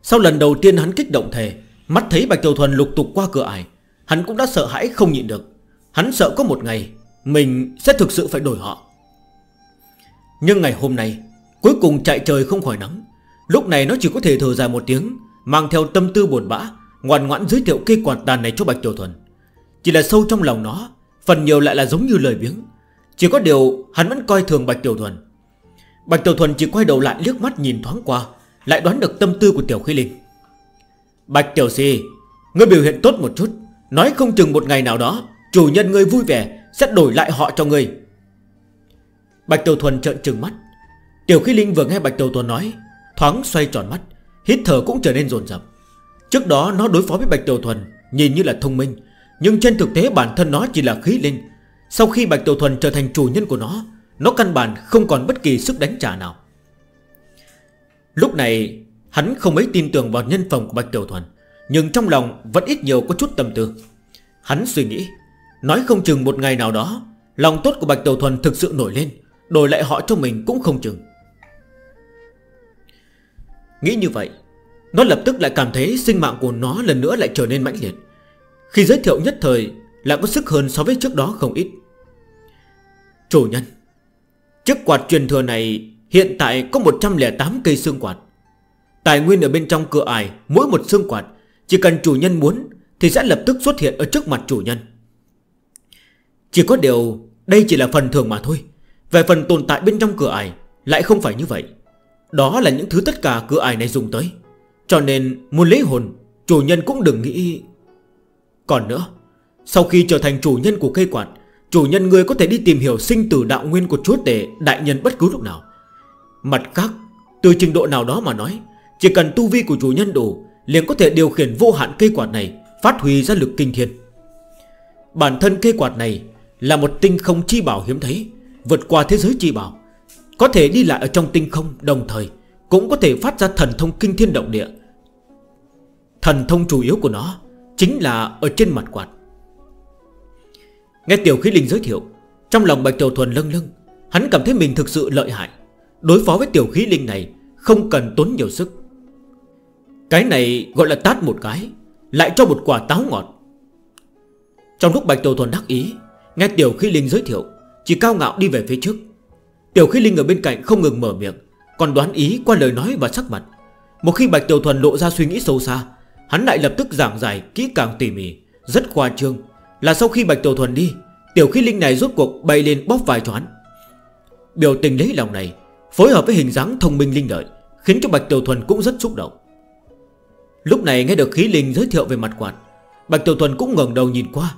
Sau lần đầu tiên hắn kích động thề, Mắt thấy Bạch Tiểu Thuần lục tục qua cửa ải, Hắn cũng đã sợ hãi không nhịn được. Hắn sợ có một ngày mình sẽ thực sự phải đổi họ. Nhưng ngày hôm nay, Cuối cùng chạy trời không khỏi nắng. Lúc này nó chỉ có thể thở dài một tiếng, Mang theo tâm tư buồn bã, Ngoan ngoãn giới thiệu cây quạt tàn này cho Bạch Tiểu Thuần. Chỉ là sâu trong lòng nó, Phần nhiều lại là giống như lời biếng. Chỉ có điều hắn vẫn coi thường Bạch Tiểu Thuần. Bạch Tiểu Thuần chỉ quay đầu lại liếc mắt nhìn thoáng qua, Lại đoán được tâm tư của Tiểu Khí Linh. Bạch Tiểu Si Ngươi biểu hiện tốt một chút, Nói không chừng một ngày nào đó, Chủ nhân ngươi vui vẻ sẽ đổi lại họ cho người Bạch Tiểu Thuần trợn trừng mắt. Tiểu Khí Linh vừa nghe Bạch Tiểu Thuần nói, Thoáng xoay tròn mắt, Hít thở cũng trở nên dồn rập. Trước đó nó đối phó với Bạch Tiểu Thuần, Nhìn như là thông minh, Nhưng trên thực tế bản thân nó chỉ là khí linh. Sau khi Bạch Tiểu Thuần trở thành chủ nhân của nó Nó căn bản không còn bất kỳ sức đánh trả nào. Lúc này, Hắn không mấy tin tưởng vào nhân phẩm của Bạch Tiểu Thuần, Nhưng trong lòng vẫn ít nhiều có chút tâm tư. Hắn suy nghĩ Nói không chừng một ngày nào đó, Lòng tốt của Bạch Tàu Thuần thực sự nổi lên, Đổi lại họ cho mình cũng không chừng. Nghĩ như vậy, Nó lập tức lại cảm thấy sinh mạng của nó lần nữa lại trở nên mãnh liệt. Khi giới thiệu nhất thời, Lại có sức hơn so với trước đó không ít. Chủ nhân, Chiếc quạt truyền thừa này Hiện tại có 108 cây xương quạt. Tài nguyên ở bên trong cửa ải Mỗi một xương quạt, Chỉ cần chủ nhân muốn Thì sẽ lập tức xuất hiện ở trước mặt chủ nhân. Chỉ có điều, đây chỉ là phần thường mà thôi. Về phần tồn tại bên trong cửa ải, Lại không phải như vậy. Đó là những thứ tất cả cửa ải này dùng tới. Cho nên, muốn lấy hồn, Chủ nhân cũng đừng nghĩ. Còn nữa, Sau khi trở thành chủ nhân của cây quạt, Chủ nhân ngươi có thể đi tìm hiểu sinh tử đạo nguyên của chúa tể, Đại nhân bất cứ lúc nào. Mặt khác, Từ trình độ nào đó mà nói, Chỉ cần tu vi của chủ nhân đủ, Liền có thể điều khiển vô hạn cây quạt này Phát huy ra lực kinh thiên. Bản thân cây quạt này là một tinh không chi bảo hiếm thấy, Vượt qua thế giới chi bảo. Có thể đi lại ở trong tinh không đồng thời, Cũng có thể phát ra thần thông kinh thiên động địa. Thần thông chủ yếu của nó Chính là ở trên mặt quạt. Nghe tiểu khí linh giới thiệu, Trong lòng Bạch Tiểu Thuần lâng lâng, Hắn cảm thấy mình thực sự lợi hại. Đối phó với tiểu khí linh này Không cần tốn nhiều sức. Cái này gọi là tát một cái, Lại cho một quả táo ngọt. Trong lúc Bạch Tiểu Thuần đắc ý Nghe Tiểu Khi Linh giới thiệu, Chỉ cao ngạo đi về phía trước. Tiểu Khi Linh ở bên cạnh không ngừng mở miệng, Còn đoán ý qua lời nói và sắc mặt. Một khi Bạch Tiểu Thuần lộ ra suy nghĩ sâu xa, Hắn lại lập tức giảng giải, kỹ càng tỉ mỉ, Rất khoa trương. Là sau khi Bạch Tiểu Thuần đi, Tiểu Khi Linh này rốt cuộc bay lên bóp vài cho hắn. Biểu tình lấy lòng này, Phối hợp với hình dáng thông minh linh lợi, Khiến cho Bạch Tiểu Thuần cũng rất xúc động. Lúc này nghe được khí linh giới thiệu về mặt quạt, Bạch Tiểu Thuần cũng ngần đầu nhìn qua.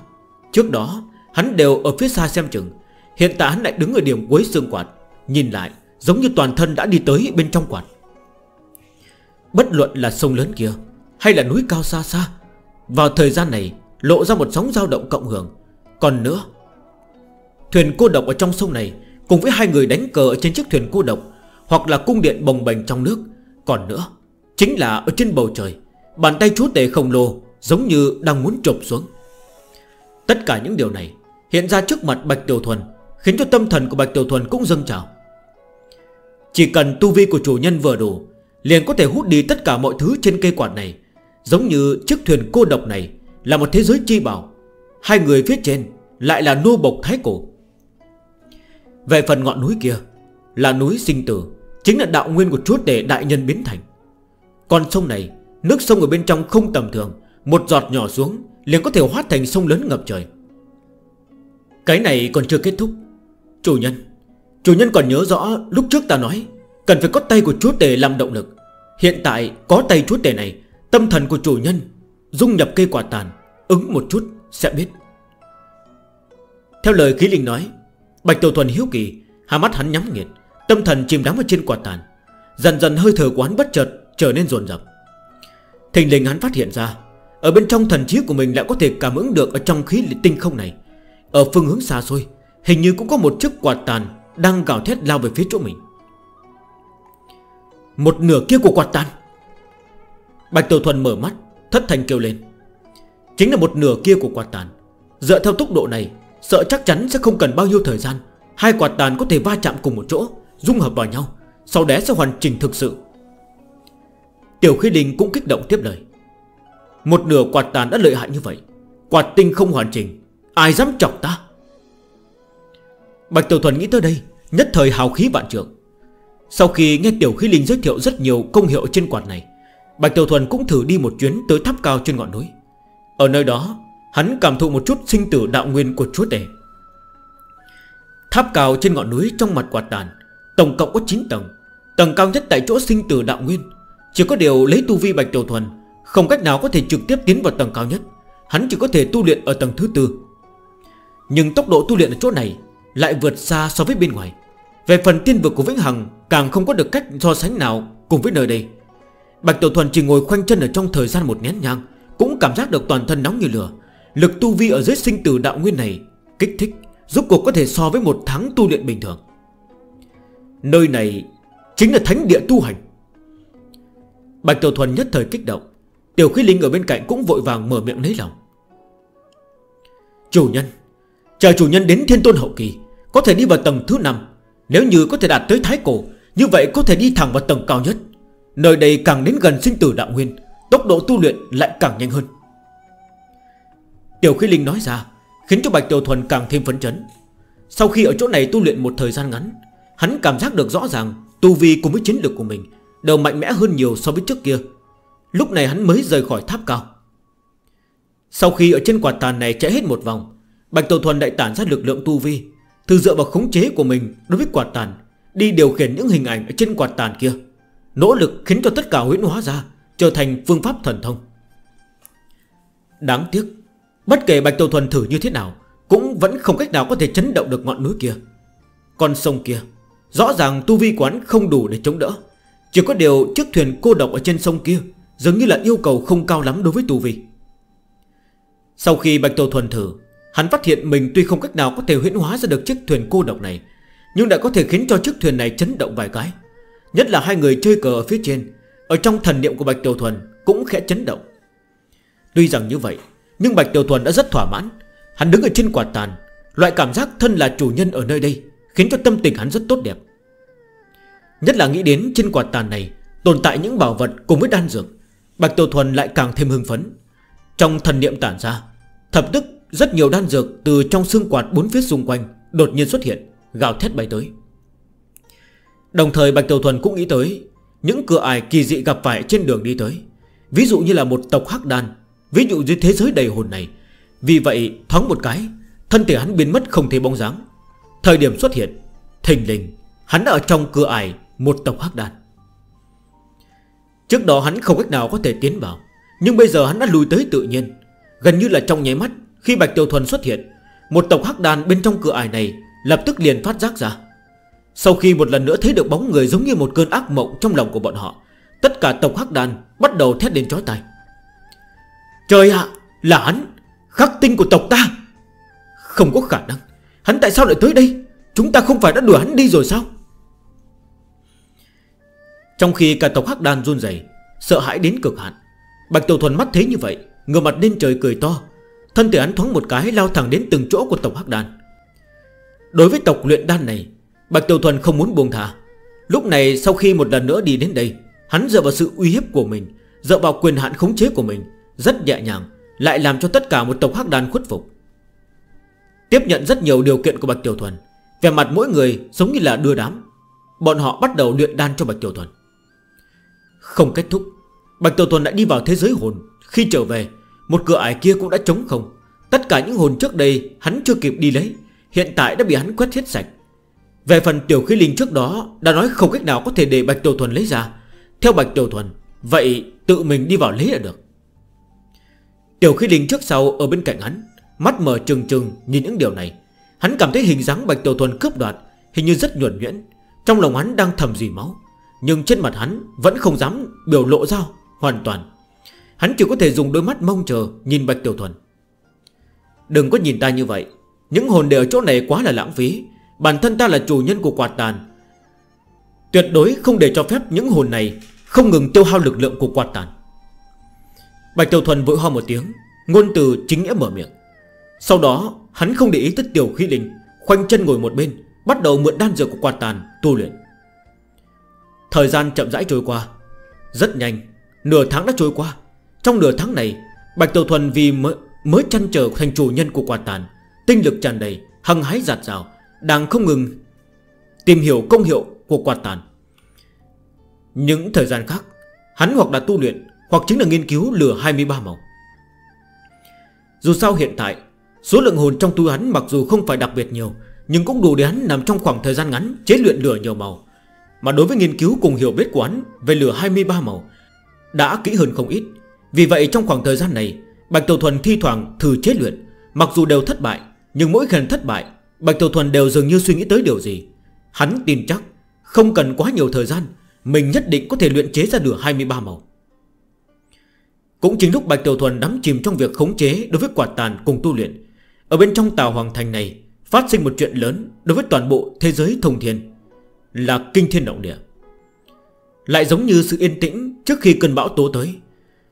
Trước đó Hắn đều ở phía xa xem chừng. Hiện tại hắn lại đứng ở điểm cuối xương quạt, Nhìn lại, giống như toàn thân đã đi tới bên trong quạt. Bất luận là sông lớn kia, Hay là núi cao xa xa, Vào thời gian này lộ ra một sóng dao động cộng hưởng. Còn nữa, Thuyền cô độc ở trong sông này Cùng với hai người đánh cờ trên chiếc thuyền cô độc, Hoặc là cung điện bồng bềnh trong nước. Còn nữa, Chính là ở trên bầu trời, Bàn tay chúa tể khổng lồ Giống như đang muốn trộm xuống. Tất cả những điều này Hiện ra trước mặt Bạch Tiểu Thuần, Khiến cho tâm thần của Bạch Tiểu Thuần cũng dâng trào. Chỉ cần tu vi của chủ nhân vừa đủ, Liền có thể hút đi tất cả mọi thứ trên cây quạt này, Giống như chiếc thuyền cô độc này Là một thế giới chi bảo. Hai người phía trên lại là nô bộc thái cổ. Về phần ngọn núi kia, Là núi sinh tử, Chính là đạo nguyên của chúa tể đại nhân biến thành. Còn sông này, Nước sông ở bên trong không tầm thường, Một giọt nhỏ xuống, liền có thể hóa thành sông lớn ngập trời. Cái này còn chưa kết thúc. Chủ nhân Chủ nhân còn nhớ rõ lúc trước ta nói Cần phải có tay của chúa tể làm động lực. Hiện tại có tay chúa tể này Tâm thần của chủ nhân Dung nhập cây quả tàn Ứng một chút sẽ biết. Theo lời khí linh nói Bạch Tiểu Thuần hiếu kỳ Hà mắt hắn nhắm nghiệt Tâm thần chìm đắm ở trên quả tàn. Dần dần hơi thở quán bất chợt trở nên dồn rập, Thình lình hắn phát hiện ra Ở bên trong thần trí của mình lại có thể cảm ứng được Ở trong khí tinh không này. Ở phương hướng xa xôi, Hình như cũng có một chiếc quạt tàn Đang gào thét lao về phía chỗ mình. Một nửa kia của quạt tàn. Bạch Tiểu Thuần mở mắt, Thất thành kêu lên. Chính là một nửa kia của quạt tàn. Dựa theo tốc độ này, Sợ chắc chắn sẽ không cần bao nhiêu thời gian, Hai quạt tàn có thể va chạm cùng một chỗ, Dung hợp vào nhau, Sau đó sẽ hoàn chỉnh thực sự. Tiểu khí linh cũng kích động tiếp lời. Một nửa quạt tàn đã lợi hại như vậy, Quạt tinh không hoàn chỉnh Ai dám chọc ta? Bạch Tiểu Thuần nghĩ tới đây, Nhất thời hào khí vạn trượng. Sau khi nghe Tiểu Khí Linh giới thiệu rất nhiều công hiệu trên quạt này, Bạch Tiểu Thuần cũng thử đi một chuyến tới tháp cao trên ngọn núi. Ở nơi đó, Hắn cảm thụ một chút sinh tử đạo nguyên của chúa tể. Tháp cao trên ngọn núi trong mặt quạt tàn, Tổng cộng có 9 tầng Tầng cao nhất tại chỗ sinh tử đạo nguyên. Chỉ có điều lấy tu vi Bạch Tiểu Thuần, Không cách nào có thể trực tiếp tiến vào tầng cao nhất. Hắn chỉ có thể tu luyện ở tầng thứ tư. Nhưng tốc độ tu luyện ở chỗ này Lại vượt xa so với bên ngoài. Về phần tiên vực của Vĩnh Hằng, Càng không có được cách so sánh nào cùng với nơi đây. Bạch Tiểu Thuần chỉ ngồi khoanh chân ở trong thời gian một nén nhang, Cũng cảm giác được toàn thân nóng như lửa. Lực tu vi ở dưới sinh tử đạo nguyên này Kích thích Giúp cuộc có thể so với một tháng tu luyện bình thường. Nơi này Chính là thánh địa tu hành. Bạch Tiểu Thuần nhất thời kích động. Tiểu Khí Linh ở bên cạnh cũng vội vàng mở miệng lấy lòng. Chủ nhân Chờ chủ nhân đến thiên tôn hậu kỳ, Có thể đi vào tầng thứ 5 Nếu như có thể đạt tới thái cổ, Như vậy có thể đi thẳng vào tầng cao nhất. Nơi đây càng đến gần sinh tử đạo nguyên, Tốc độ tu luyện lại càng nhanh hơn. Tiểu khí linh nói ra, Khiến cho Bạch Tiểu Thuần càng thêm phấn chấn. Sau khi ở chỗ này tu luyện một thời gian ngắn, Hắn cảm giác được rõ ràng Tu vi cùng với chiến lược của mình Đều mạnh mẽ hơn nhiều so với trước kia. Lúc này hắn mới rời khỏi tháp cao. Sau khi ở trên quả tàn này chạy hết một vòng Bạch Tổ Thuần đại tản ra lực lượng tu vi Thư dựa vào khống chế của mình đối với quạt tàn, Đi điều khiển những hình ảnh ở trên quạt tàn kia. Nỗ lực khiến cho tất cả huyễn hóa ra, Trở thành phương pháp thần thông. Đáng tiếc, Bất kể Bạch Tổ Thuần thử như thế nào, Cũng vẫn không cách nào có thể chấn động được ngọn núi kia. Con sông kia, Rõ ràng tu vi quán không đủ để chống đỡ. Chỉ có điều chiếc thuyền cô độc ở trên sông kia Dường như là yêu cầu không cao lắm đối với tu vi. Sau khi Bạch Tổ Thuần thử Hắn phát hiện mình tuy không cách nào có thể huyễn hóa ra được chiếc thuyền cô độc này, Nhưng đã có thể khiến cho chiếc thuyền này chấn động vài cái. Nhất là hai người chơi cờ ở phía trên, Ở trong thần niệm của Bạch Tiểu Thuần Cũng khẽ chấn động. Tuy rằng như vậy, Nhưng Bạch Tiểu Thuần đã rất thỏa mãn. Hắn đứng ở trên quạt tàn, Loại cảm giác thân là chủ nhân ở nơi đây Khiến cho tâm tình hắn rất tốt đẹp. Nhất là nghĩ đến trên quạt tàn này Tồn tại những bảo vật cùng với đan dược, Bạch Tiểu Thuần lại càng thêm hưng phấn. Trong thần niệm tản ra, Thập tức rất nhiều đan dược từ trong xương quạt bốn phía xung quanh Đột nhiên xuất hiện, Gào thét bay tới. Đồng thời Bạch Tiểu Thuần cũng nghĩ tới Những cửa ải kỳ dị gặp phải trên đường đi tới. Ví dụ như là một tộc hắc đan, Ví dụ như thế giới đầy hồn này. Vì vậy, thoáng một cái, Thân thể hắn biến mất không thấy bóng dáng. Thời điểm xuất hiện, Thình lình, hắn ở trong cửa ải Một tộc hắc đan. Trước đó hắn không cách nào có thể tiến vào, Nhưng bây giờ hắn đã lùi tới tự nhiên, Gần như là trong nháy mắt khi Bạch Tiểu Thuần xuất hiện, Một tộc hắc đàn bên trong cửa ải này Lập tức liền phát giác ra. Sau khi một lần nữa thấy được bóng người giống như một cơn ác mộng Trong lòng của bọn họ, Tất cả tộc hắc đàn bắt đầu thét đến chói tay Trời ạ, Là hắn, Khắc tinh của tộc ta. Không có khả năng, Hắn tại sao lại tới đây? Chúng ta không phải đã đuổi hắn đi rồi sao? Trong khi cả tộc hắc đàn run dày Sợ hãi đến cực hạn, Bạch Tiểu Thuần mắt thấy như vậy Ngờ mặt lên trời cười to. Thân thể hắn thoáng một cái lao thẳng đến từng chỗ của tộc hắc đan. Đối với tộc luyện đan này, Bạch Tiểu Thuần không muốn buông thả Lúc này, sau khi một lần nữa đi đến đây, Hắn dựa vào sự uy hiếp của mình, Dựa vào quyền hạn khống chế của mình, Rất nhẹ nhàng, Lại làm cho tất cả một tộc hắc đan khuất phục. Tiếp nhận rất nhiều điều kiện của Bạch Tiểu Thuần Về mặt mỗi người giống như là đưa đám. Bọn họ bắt đầu luyện đan cho Bạch Tiểu Thuần. Không kết thúc, Bạch Tiểu Thuần đã đi vào thế giới hồn. Khi trở về một cửa ải kia cũng đã trống không. Tất cả những hồn trước đây hắn chưa kịp đi lấy, Hiện tại đã bị hắn quét hết sạch. Về phần tiểu khí linh trước đó, Đã nói không cách nào có thể để Bạch Tiểu Thuần lấy ra. Theo Bạch Tiểu Thuần, Vậy tự mình đi vào lấy là được. Tiểu khí linh trước sau ở bên cạnh hắn, Mắt mở trừng trừng nhìn những điều này. Hắn cảm thấy hình dáng Bạch Tiểu Thuần cướp đoạt Hình như rất nhuẩn nhuyễn. Trong lòng hắn đang thầm dì máu, Nhưng trên mặt hắn vẫn không dám biểu lộ ra hoàn toàn. Hắn chỉ có thể dùng đôi mắt mong chờ Nhìn Bạch Tiểu Thuần. Đừng có nhìn ta như vậy. Những hồn đều ở chỗ này quá là lãng phí. Bản thân ta là chủ nhân của quạt tàn. Tuyệt đối không để cho phép những hồn này Không ngừng tiêu hao lực lượng của quạt tàn. Bạch Tiểu Thuần vội ho một tiếng. Ngôn từ chính nghĩa mở miệng. Sau đó, hắn không để ý tới tiểu khí linh, Khoanh chân ngồi một bên, Bắt đầu mượn đan dược của quạt tàn tu luyện. Thời gian chậm rãi trôi qua. Rất nhanh, Nửa tháng đã trôi qua. Trong nửa tháng này Bạch Tiểu Thuần vì mới, mới chăn trở thành chủ nhân của quả tàn Tinh lực tràn đầy Hăng hái giạt rào Đang không ngừng tìm hiểu công hiệu của quả tàn. Những thời gian khác Hắn hoặc đã tu luyện Hoặc chính là nghiên cứu lửa 23 màu. Dù sao hiện tại Số lượng hồn trong túi hắn mặc dù không phải đặc biệt nhiều Nhưng cũng đủ để hắn nằm trong khoảng thời gian ngắn Chế luyện lửa nhiều màu. Mà đối với nghiên cứu cùng hiểu biết của hắn Về lửa 23 màu Đã kỹ hơn không ít. Vì vậy trong khoảng thời gian này, Bạch Tiểu Thuần thi thoảng thử chế luyện. Mặc dù đều thất bại, Nhưng mỗi lần thất bại, Bạch Tiểu Thuần đều dường như suy nghĩ tới điều gì. Hắn tin chắc, Không cần quá nhiều thời gian, Mình nhất định có thể luyện chế ra được 23 màu. Cũng chính lúc Bạch Tiểu Thuần đắm chìm trong việc khống chế Đối với quả tàn cùng tu luyện, Ở bên trong tàu hoàng thành này Phát sinh một chuyện lớn đối với toàn bộ thế giới thông thiên, Là kinh thiên động địa. Lại giống như sự yên tĩnh trước khi cơn bão tố tới.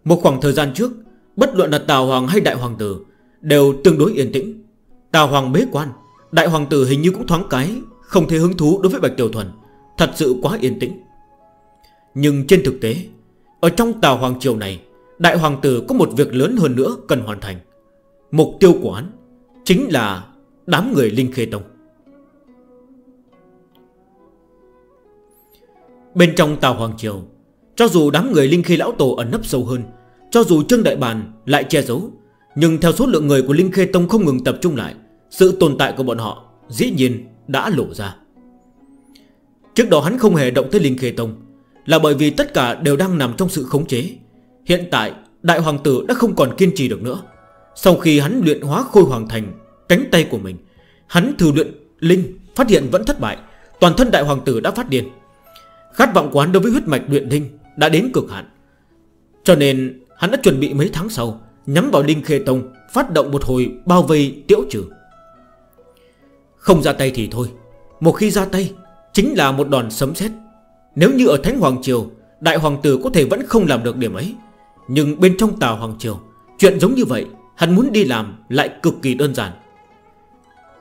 Một khoảng thời gian trước, Bất luận là Tào Hoàng hay Đại Hoàng Tử Đều tương đối yên tĩnh. Tào Hoàng bế quan, Đại Hoàng Tử hình như cũng thoáng cái, Không thể hứng thú đối với Bạch Tiểu Thuần, Thật sự quá yên tĩnh. Nhưng trên thực tế, Ở trong Tào Hoàng Triều này, Đại Hoàng Tử có một việc lớn hơn nữa cần hoàn thành. Mục tiêu của hắn Chính là đám người Linh Khê Tông. Bên trong Tào Hoàng Triều, Cho dù đám người Linh Khê Lão Tổ ẩn nấp sâu hơn cho dù Trương Đại Bàn lại che giấu, Nhưng theo số lượng người của Linh Khê Tông không ngừng tập trung lại, Sự tồn tại của bọn họ Dĩ nhiên đã lộ ra. Trước đó hắn không hề động tới Linh Khê Tông, Là bởi vì tất cả đều đang nằm trong sự khống chế. Hiện tại, Đại Hoàng Tử đã không còn kiên trì được nữa. Sau khi hắn luyện hóa khôi hoàng thành, Cánh tay của mình, Hắn thử luyện Linh, phát hiện vẫn thất bại, Toàn thân Đại Hoàng Tử đã phát điên. Khát vọng quán đối với huyết mạch luyện linh Đã đến cực hạn. Cho nên Hắn đã chuẩn bị mấy tháng sau, Nhắm vào Linh Khê Tông, Phát động một hồi bao vây tiễu trừ. Không ra tay thì thôi, Một khi ra tay, Chính là một đòn sấm sét. Nếu như ở Thánh Hoàng Triều, Đại Hoàng Tử có thể vẫn không làm được điểm ấy. Nhưng bên trong Tàu Hoàng Triều, Chuyện giống như vậy, Hắn muốn đi làm lại cực kỳ đơn giản.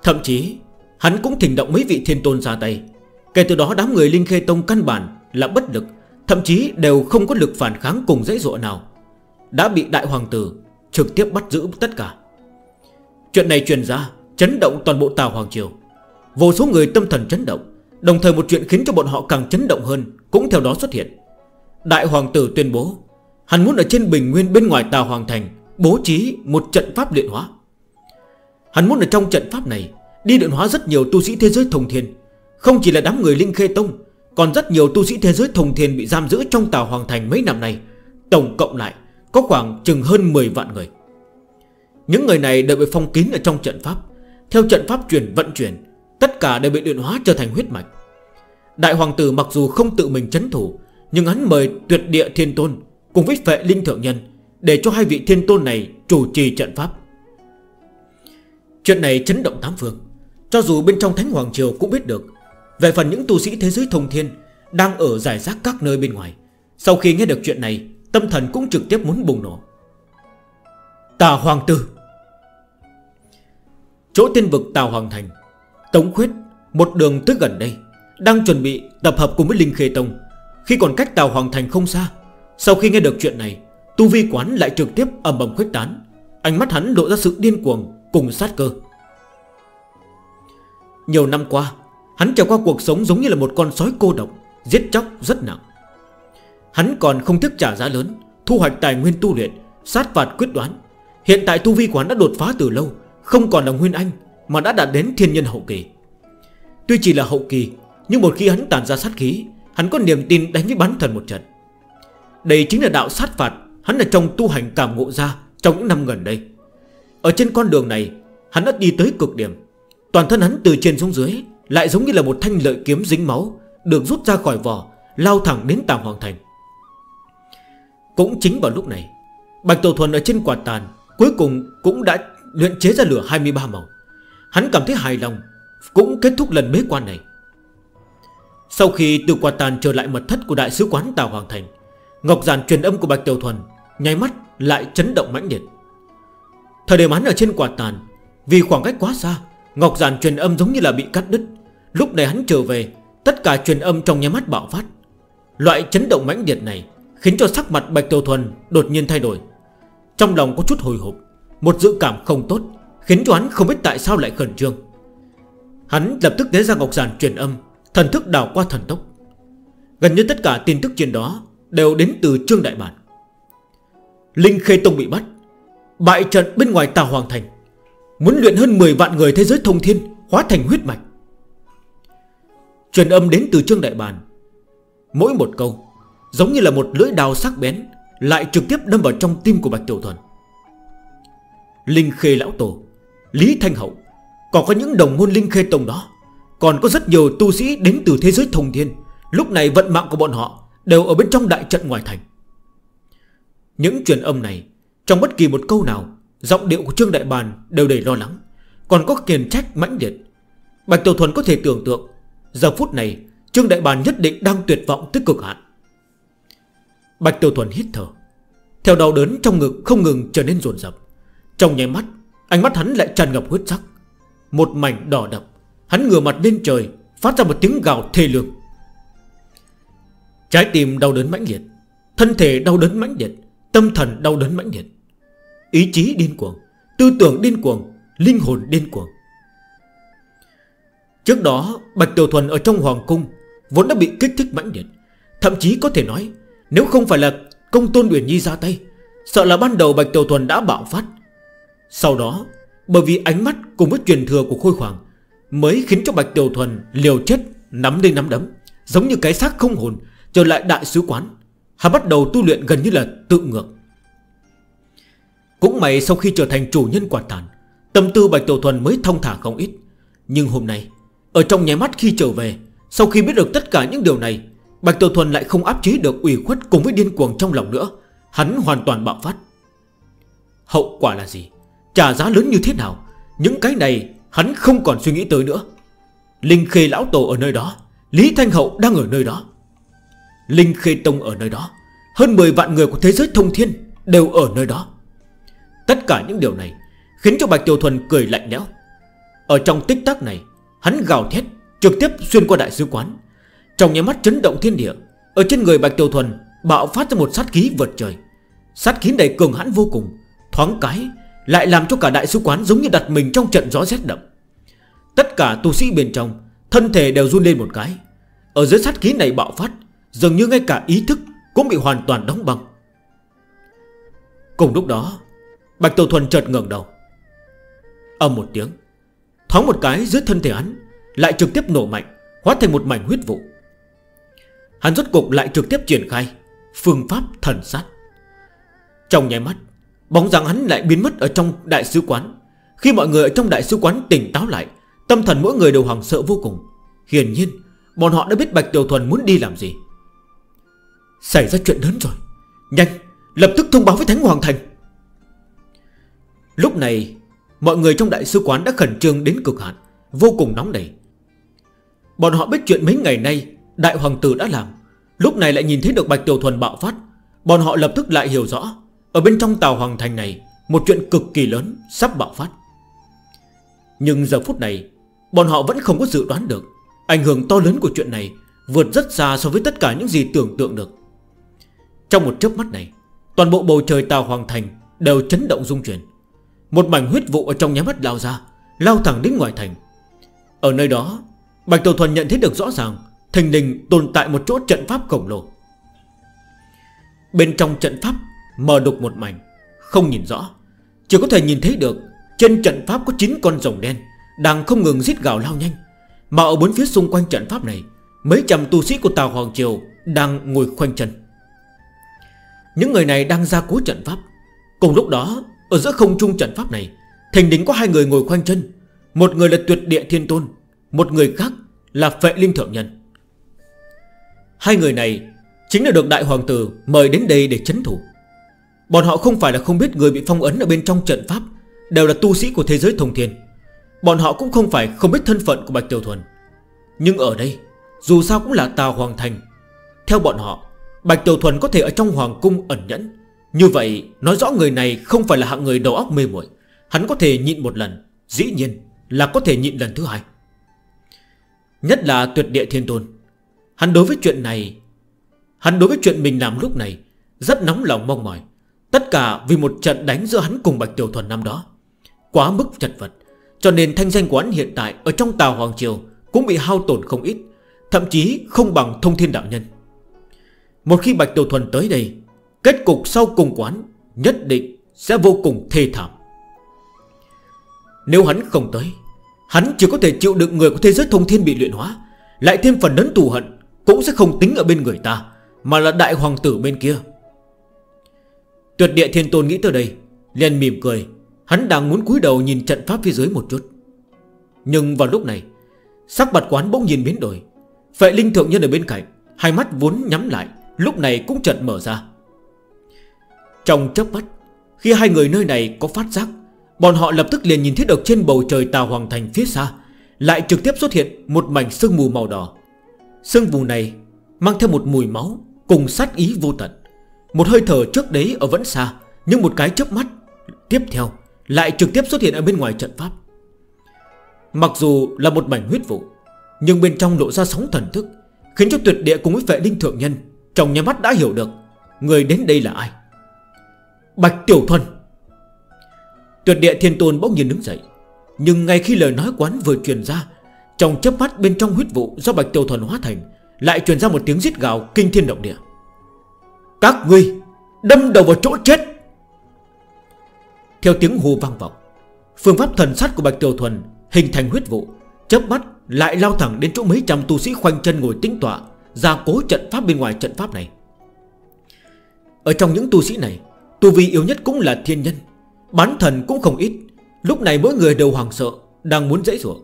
Thậm chí, Hắn cũng thỉnh động mấy vị thiên tôn ra tay. Kể từ đó đám người Linh Khê Tông căn bản là bất lực, Thậm chí đều không có lực phản kháng cùng dễ dụa nào. Đã bị đại hoàng tử Trực tiếp bắt giữ tất cả. Chuyện này truyền ra, Chấn động toàn bộ tàu hoàng triều. Vô số người tâm thần chấn động, Đồng thời một chuyện khiến cho bọn họ càng chấn động hơn Cũng theo đó xuất hiện. Đại hoàng tử tuyên bố, Hắn muốn ở trên bình nguyên bên ngoài tàu hoàng thành Bố trí một trận pháp luyện hóa. Hắn muốn ở trong trận pháp này Đi luyện hóa rất nhiều tu sĩ thế giới thông thiên. Không chỉ là đám người Linh Khê Tông, Còn rất nhiều tu sĩ thế giới thông thiên Bị giam giữ trong tàu hoàng thành mấy năm nay, Tổng cộng lại có khoảng chừng hơn 10 vạn người. Những người này đều bị phong kín ở trong trận pháp. Theo trận pháp truyền vận chuyển, Tất cả đều bị điện hóa trở thành huyết mạch. Đại hoàng tử mặc dù không tự mình chấn thủ, Nhưng hắn mời tuyệt địa thiên tôn Cùng với vệ linh thượng nhân Để cho hai vị thiên tôn này chủ trì trận pháp. Chuyện này chấn động tám phương. Cho dù bên trong Thánh Hoàng Triều cũng biết được, Về phần những tu sĩ thế giới thông thiên Đang ở giải rác các nơi bên ngoài, Sau khi nghe được chuyện này Tâm thần cũng trực tiếp muốn bùng nổ. Tà Hoàng Tư Chỗ tiên vực Tà Hoàng Thành, Tống Khuyết, Một đường tới gần đây, Đang chuẩn bị tập hợp cùng với Linh Khê Tông. Khi còn cách Tà Hoàng Thành không xa, Sau khi nghe được chuyện này, Tu vi quán lại trực tiếp ầm ầm Khuyết tán. Ánh mắt hắn lộ ra sự điên cuồng, Cùng sát cơ. Nhiều năm qua, Hắn trải qua cuộc sống giống như là một con sói cô độc, Giết chóc rất nặng. Hắn còn không thức trả giá lớn, Thu hoạch tài nguyên tu luyện, Sát phạt quyết đoán. Hiện tại tu vi của hắn đã đột phá từ lâu, Không còn là Nguyên Anh, Mà đã đạt đến thiên nhân hậu kỳ. Tuy chỉ là hậu kỳ, Nhưng một khi hắn tàn ra sát khí, Hắn có niềm tin đánh với bắn thần một trận. Đây chính là đạo sát phạt Hắn là trong tu hành cảm ngộ ra Trong những năm gần đây. Ở trên con đường này, Hắn đã đi tới cực điểm. Toàn thân hắn từ trên xuống dưới Lại giống như là một thanh lợi kiếm dính máu, Được rút ra khỏi vỏ, Lao thẳng đến tàng hoàng thành. Cũng chính vào lúc này, Bạch Tổ Thuần ở trên quạt tàn Cuối cùng cũng đã luyện chế ra lửa 23 màu. Hắn cảm thấy hài lòng, Cũng kết thúc lần bế quan này. Sau khi từ quạt tàn trở lại mật thất của đại sứ quán Tàu Hoàng Thành, Ngọc Giàn truyền âm của Bạch Tiểu Thuần Nháy mắt lại chấn động mãnh liệt. Thời điểm hắn ở trên quạt tàn, Vì khoảng cách quá xa, Ngọc Giàn truyền âm giống như là bị cắt đứt. Lúc này hắn trở về, Tất cả truyền âm trong nháy mắt bạo phát. Loại chấn động mãnh liệt này Khiến cho sắc mặt Bạch Tiêu Thuần đột nhiên thay đổi. Trong lòng có chút hồi hộp, Một dự cảm không tốt Khiến cho hắn không biết tại sao lại khẩn trương. Hắn lập tức tế ra ngọc giản truyền âm, Thần thức đào qua thần tốc. Gần như tất cả tin tức trên đó Đều đến từ Trương Đại Bản. Linh Khê Tông bị bắt, Bại trận bên ngoài Tà Hoàng Thành, Muốn luyện hơn 10 vạn người thế giới thông thiên, Hóa thành huyết mạch. Truyền âm đến từ Trương Đại Bản, Mỗi một câu Giống như là một lưỡi đào sắc bén, Lại trực tiếp đâm vào trong tim của Bạch Tiểu Thuần. Linh Khê Lão Tổ, Lý Thanh Hậu, Còn có những đồng môn Linh Khê Tông đó, Còn có rất nhiều tu sĩ đến từ thế giới thông thiên, Lúc này vận mạng của bọn họ Đều ở bên trong đại trận ngoài thành. Những truyền âm này, Trong bất kỳ một câu nào, Giọng điệu của Trương Đại Bàn đều đầy lo lắng, Còn có kiền trách mãnh liệt. Bạch Tiểu Thuần có thể tưởng tượng, Giờ phút này, Trương Đại Bàn nhất định đang tuyệt vọng tích cực hạn. Bạch Tiểu Thuần hít thở. Theo đau đớn trong ngực không ngừng trở nên rồn rập Trong nháy mắt, Ánh mắt hắn lại tràn ngập huyết sắc. Một mảnh đỏ đậm, Hắn ngửa mặt lên trời, Phát ra một tiếng gào thê lương. Trái tim đau đớn mãnh liệt, Thân thể đau đớn mãnh liệt, Tâm thần đau đớn mãnh liệt. Ý chí điên cuồng, Tư tưởng điên cuồng, Linh hồn điên cuồng. Trước đó, Bạch Tiểu Thuần ở trong Hoàng Cung Vốn đã bị kích thích mãnh liệt, Thậm chí có thể nói nếu không phải là công tôn Uyển Nhi ra tay, Sợ là ban đầu Bạch Tiểu Thuần đã bạo phát. Sau đó, Bởi vì ánh mắt cùng với truyền thừa của Khôi Hoàng Mới khiến cho Bạch Tiểu Thuần liều chết Nắm đây nắm đấm, Giống như cái xác không hồn Trở lại đại sứ quán. Hắn bắt đầu tu luyện gần như là tự ngược. Cũng may sau khi trở thành chủ nhân quả tàn, Tâm tư Bạch Tiểu Thuần mới thông thả không ít. Nhưng hôm nay, Ở trong nháy mắt khi trở về, Sau khi biết được tất cả những điều này Bạch Tiểu Thuần lại không áp chế được ủy khuất cùng với điên cuồng trong lòng nữa. Hắn hoàn toàn bạo phát. Hậu quả là gì? Trả giá lớn như thế nào? Những cái này hắn không còn suy nghĩ tới nữa. Linh Khê Lão Tổ ở nơi đó, Lý Thanh Hậu đang ở nơi đó. Linh Khê Tông ở nơi đó, Hơn 10 vạn người của thế giới thông thiên Đều ở nơi đó. Tất cả những điều này Khiến cho Bạch Tiểu Thuần cười lạnh lẽo. Ở trong tích tắc này, Hắn gào thét trực tiếp xuyên qua đại sứ quán. Trong nhà mắt chấn động thiên địa, Ở trên người Bạch Tiểu Thuần Bạo phát ra một sát khí vượt trời. Sát khí đầy cường hãn vô cùng, Thoáng cái lại làm cho cả đại sứ quán giống như đặt mình trong trận gió rét đậm. Tất cả tu sĩ bên trong, Thân thể đều run lên một cái. Ở dưới sát khí này bạo phát, Dường như ngay cả ý thức cũng bị hoàn toàn đóng băng. Cùng lúc đó, Bạch tiểu Thuần chợt ngẩng đầu. Âm một tiếng, Thoáng một cái dưới thân thể hắn Lại trực tiếp nổ mạnh, Hóa thành một mảnh huyết vụ. Hắn rốt cục lại trực tiếp triển khai Phương pháp thần sát. Trong nháy mắt, Bóng dáng hắn lại biến mất ở trong đại sứ quán. Khi mọi người ở trong đại sứ quán tỉnh táo lại, Tâm thần mỗi người đều hoàng sợ vô cùng. Hiển nhiên, Bọn họ đã biết Bạch Tiểu Thuần muốn đi làm gì. Xảy ra chuyện lớn rồi. Nhanh, Lập tức thông báo với Thánh Hoàng Thành. Lúc này, Mọi người trong đại sứ quán đã khẩn trương đến cực hạn, Vô cùng nóng nảy. Bọn họ biết chuyện mấy ngày nay Đại Hoàng Tử đã làm. Lúc này lại nhìn thấy được Bạch Tiểu Thuần bạo phát. Bọn họ lập tức lại hiểu rõ. Ở bên trong Tàu Hoàng Thành này, Một chuyện cực kỳ lớn sắp bạo phát. Nhưng giờ phút này, Bọn họ vẫn không có dự đoán được. Ảnh hưởng to lớn của chuyện này Vượt rất xa so với tất cả những gì tưởng tượng được. Trong một chớp mắt này, Toàn bộ bầu trời Tàu Hoàng Thành Đều chấn động rung chuyển. Một mảnh huyết vụ ở trong nhà mắt lao ra, Lao thẳng đến ngoài thành. Ở nơi đó, Bạch Tiểu Thuần nhận thấy được rõ ràng Thình lình tồn tại một chỗ trận pháp khổng lồ. Bên trong trận pháp Mờ đục một mảnh, Không nhìn rõ. Chỉ có thể nhìn thấy được Trên trận pháp có 9 con rồng đen Đang không ngừng giết gào lao nhanh. Mà ở bốn phía xung quanh trận pháp này, Mấy trăm tu sĩ của Tàu Hoàng Triều Đang ngồi khoanh chân. Những người này đang ra cố trận pháp. Cùng lúc đó, Ở giữa không trung trận pháp này Thành đính có hai người ngồi khoanh chân. Một người là tuyệt địa thiên tôn, Một người khác là phệ linh thượng nhân. Hai người này Chính là được đại hoàng tử mời đến đây để chấn thủ. Bọn họ không phải là không biết người bị phong ấn ở bên trong trận pháp Đều là tu sĩ của thế giới thông thiên. Bọn họ cũng không phải không biết thân phận của Bạch Tiểu Thuần. Nhưng ở đây, Dù sao cũng là Tào Hoàng Thành. Theo bọn họ, Bạch Tiểu Thuần có thể ở trong Hoàng Cung ẩn nhẫn. Như vậy, nói rõ người này không phải là hạng người đầu óc mê muội. Hắn có thể nhịn một lần, Dĩ nhiên là có thể nhịn lần thứ hai. Nhất là tuyệt địa thiên tôn. Hắn đối với chuyện này, Hắn đối với chuyện mình làm lúc này, Rất nóng lòng mong mỏi. Tất cả vì một trận đánh giữa hắn cùng Bạch Tiểu Thuần năm đó. Quá mức chật vật, Cho nên thanh danh của hắn hiện tại Ở trong Tàu Hoàng Triều Cũng bị hao tổn không ít, Thậm chí không bằng thông thiên đạo nhân. Một khi Bạch Tiểu Thuần tới đây, Kết cục sau cùng quán Nhất định sẽ vô cùng thê thảm. Nếu hắn không tới, Hắn chỉ có thể chịu đựng người của thế giới thông thiên bị luyện hóa, Lại thêm phần nấn tù hận cũng sẽ không tính ở bên người ta, Mà là đại hoàng tử bên kia. Tuyệt địa thiên tôn nghĩ tới đây, liền mỉm cười. Hắn đang muốn cúi đầu nhìn trận pháp phía dưới một chút. Nhưng vào lúc này, Sắc mặt quán bỗng nhìn biến đổi. Phệ linh thượng nhân ở bên cạnh, Hai mắt vốn nhắm lại, Lúc này cũng chợt mở ra. Trong chớp mắt, Khi hai người nơi này có phát giác, Bọn họ lập tức liền nhìn thấy được trên bầu trời tà hoàng thành phía xa, Lại trực tiếp xuất hiện một mảnh sương mù màu đỏ. Sương mù này mang theo một mùi máu Cùng sát ý vô tận. Một hơi thở trước đấy ở vẫn xa, Nhưng một cái chớp mắt Tiếp theo lại trực tiếp xuất hiện ở bên ngoài trận pháp. Mặc dù là một mảnh huyết vụ, Nhưng bên trong lộ ra sóng thần thức, Khiến cho tuyệt địa cùng với vệ linh thượng nhân Trong nhà mắt đã hiểu được Người đến đây là ai. Bạch Tiểu Thuần. Tuyệt địa thiên tôn bỗng nhiên đứng dậy, Nhưng ngay khi lời nói quán vừa truyền ra trong chớp mắt bên trong huyết vụ do Bạch Tiêu Thuần hóa thành, Lại truyền ra một tiếng giết gào kinh thiên động địa. Các ngươi, Đâm đầu vào chỗ chết! Theo tiếng hù vang vọng, Phương pháp thần sát của Bạch Tiêu Thuần Hình thành huyết vụ, Chớp mắt lại lao thẳng đến chỗ mấy trăm tu sĩ khoanh chân ngồi tĩnh tọa Gia cố trận pháp bên ngoài trận pháp này. Ở trong những tu sĩ này, Tu vi yếu nhất cũng là thiên nhân, Bán thần cũng không ít. Lúc này mỗi người đều hoàng sợ, Đang muốn dễ dụa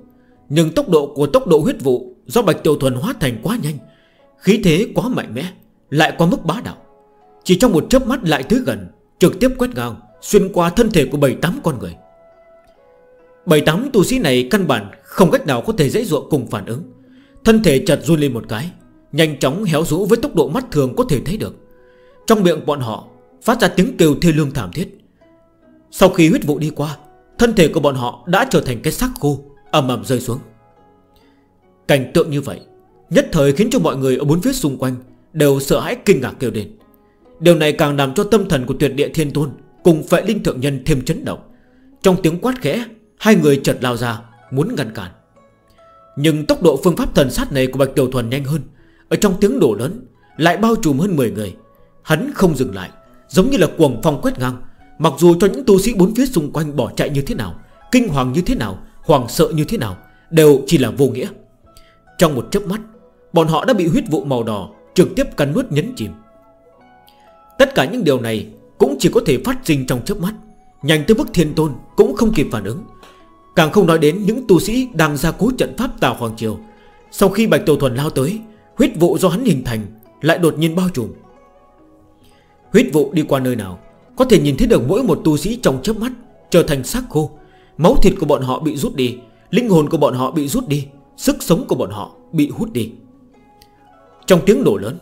nhưng tốc độ của tốc độ huyết vụ Do Bạch Tiểu Thuần hóa thành quá nhanh, Khí thế quá mạnh mẽ, Lại quá mức bá đạo. Chỉ trong một chớp mắt lại tới gần, Trực tiếp quét ngang, Xuyên qua thân thể của 7-8 con người. 7-8 tu sĩ này căn bản Không cách nào có thể dễ dụa cùng phản ứng. Thân thể chật run lên một cái, Nhanh chóng héo rũ với tốc độ mắt thường có thể thấy được. Trong miệng bọn họ Phát ra tiếng kêu thê lương thảm thiết. Sau khi huyết vụ đi qua, Thân thể của bọn họ đã trở thành cái xác khô ầm ầm rơi xuống. Cảnh tượng như vậy, Nhất thời khiến cho mọi người ở bốn phía xung quanh Đều sợ hãi kinh ngạc kêu lên. Điều này càng làm cho tâm thần của tuyệt địa thiên tôn Cùng phệ linh thượng nhân thêm chấn động. Trong tiếng quát khẽ, Hai người chợt lao ra, muốn ngăn cản. Nhưng tốc độ phương pháp thần sát này của Bạch Tiểu Thuần nhanh hơn. Ở trong tiếng đổ lớn, Lại bao trùm hơn 10 người. Hắn không dừng lại, Giống như là cuồng phong quét ngang. Mặc dù cho những tu sĩ bốn phía xung quanh bỏ chạy như thế nào, Kinh hoàng như thế nào Hoàng sợ như thế nào Đều chỉ là vô nghĩa. Trong một chớp mắt, Bọn họ đã bị huyết vụ màu đỏ Trực tiếp cắn nuốt nhấn chìm. Tất cả những điều này Cũng chỉ có thể phát sinh trong chớp mắt. Nhanh tới bức thiên tôn cũng không kịp phản ứng. Càng không nói đến những tu sĩ Đang ra cố trận pháp Tào Hoàng Triều. Sau khi Bạch Tổ Thuần lao tới, Huyết vụ do hắn hình thành Lại đột nhiên bao trùm. Huyết vụ đi qua nơi nào Có thể nhìn thấy được mỗi một tu sĩ trong chớp mắt Trở thành xác khô? Máu thịt của bọn họ bị rút đi, Linh hồn của bọn họ bị rút đi, Sức sống của bọn họ bị hút đi. Trong tiếng nổ lớn,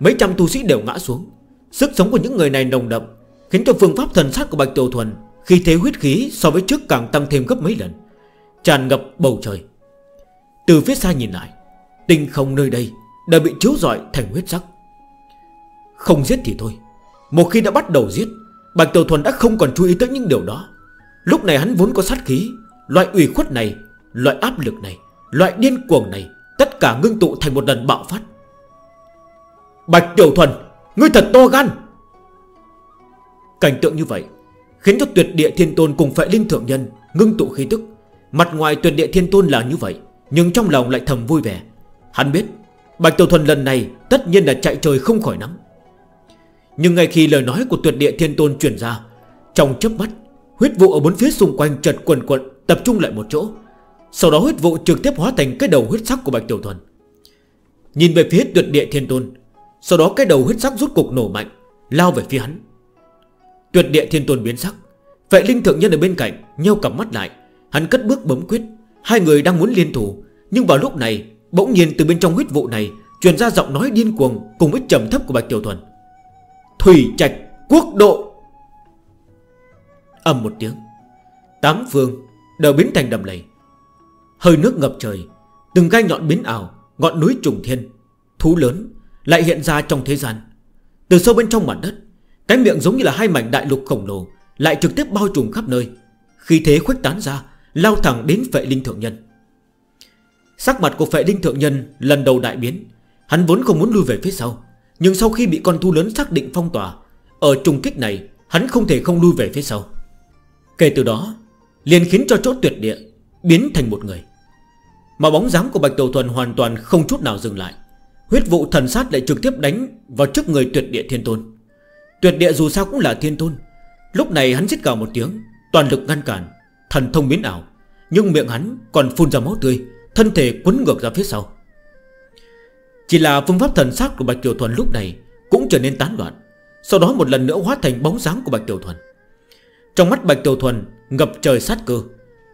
Mấy trăm tu sĩ đều ngã xuống. Sức sống của những người này nồng đậm, Khiến cho phương pháp thần sát của Bạch Tiểu Thuần Khi thế huyết khí so với trước càng tăng thêm gấp mấy lần, Tràn ngập bầu trời. Từ phía xa nhìn lại, Tinh không nơi đây đã bị chiếu rọi thành huyết sắc. Không giết thì thôi, Một khi đã bắt đầu giết, Bạch Tiểu Thuần đã không còn chú ý tới những điều đó. Lúc này hắn vốn có sát khí, Loại ủy khuất này, Loại áp lực này, Loại điên cuồng này, Tất cả ngưng tụ thành một lần bạo phát. Bạch Tiểu Thuần, Ngươi thật to gan! Cảnh tượng như vậy Khiến cho tuyệt địa thiên tôn cùng phệ linh thượng nhân Ngưng tụ khí tức. Mặt ngoài tuyệt địa thiên tôn là như vậy, Nhưng trong lòng lại thầm vui vẻ. Hắn biết, Bạch Tiểu Thuần lần này tất nhiên là chạy trời không khỏi nắm. Nhưng ngay khi lời nói của tuyệt địa thiên tôn chuyển ra, Trong chớp mắt Huyết vụ ở bốn phía xung quanh chật quần quận Tập trung lại một chỗ. Sau đó huyết vụ trực tiếp hóa thành cái đầu huyết sắc của Bạch Tiểu Thuần. Nhìn về phía tuyệt địa thiên tôn, Sau đó cái đầu huyết sắc rút cục nổ mạnh, Lao về phía hắn. Tuyệt địa thiên tôn biến sắc Vậy linh thượng nhân ở bên cạnh Nheo cặp mắt lại, Hắn cất bước bấm quyết. Hai người đang muốn liên thủ, Nhưng vào lúc này, Bỗng nhiên từ bên trong huyết vụ này Truyền ra giọng nói điên cuồng Cùng với trầm thấp của Bạch Tiểu Thuần. Thủy Trạch, Quốc độ Âm một tiếng. Tám phương đều biến thành đầm lầy. Hơi nước ngập trời, Từng gai nhọn biến ảo, Ngọn núi trùng thiên, Thú lớn lại hiện ra trong thế gian. Từ sâu bên trong mặt đất, Cái miệng giống như là hai mảnh đại lục khổng lồ Lại trực tiếp bao trùm khắp nơi. Khi thế khuếch tán ra, Lao thẳng đến vệ linh thượng nhân. Sắc mặt của vệ linh thượng nhân lần đầu đại biến. Hắn vốn không muốn lui về phía sau, Nhưng sau khi bị con thu lớn xác định phong tỏa, Ở trùng kích này, Hắn không thể không lui về phía sau. Kể từ đó, liền khiến cho chỗ tuyệt địa Biến thành một người. Mà bóng dáng của Bạch Tiểu Thuần hoàn toàn không chút nào dừng lại. Huyết vụ thần sát lại trực tiếp đánh Vào trước người tuyệt địa thiên tôn. Tuyệt địa dù sao cũng là thiên tôn. Lúc này hắn giết gào một tiếng, Toàn lực ngăn cản, Thần thông biến ảo, Nhưng miệng hắn còn phun ra máu tươi, Thân thể quấn ngược ra phía sau. Chỉ là phương pháp thần sát của Bạch Tiểu Thuần lúc này Cũng trở nên tán loạn, Sau đó một lần nữa hóa thành bóng dáng của Bạch Tiểu Thuần. Trong mắt Bạch Tiểu Thuần, ngập trời sát cơ.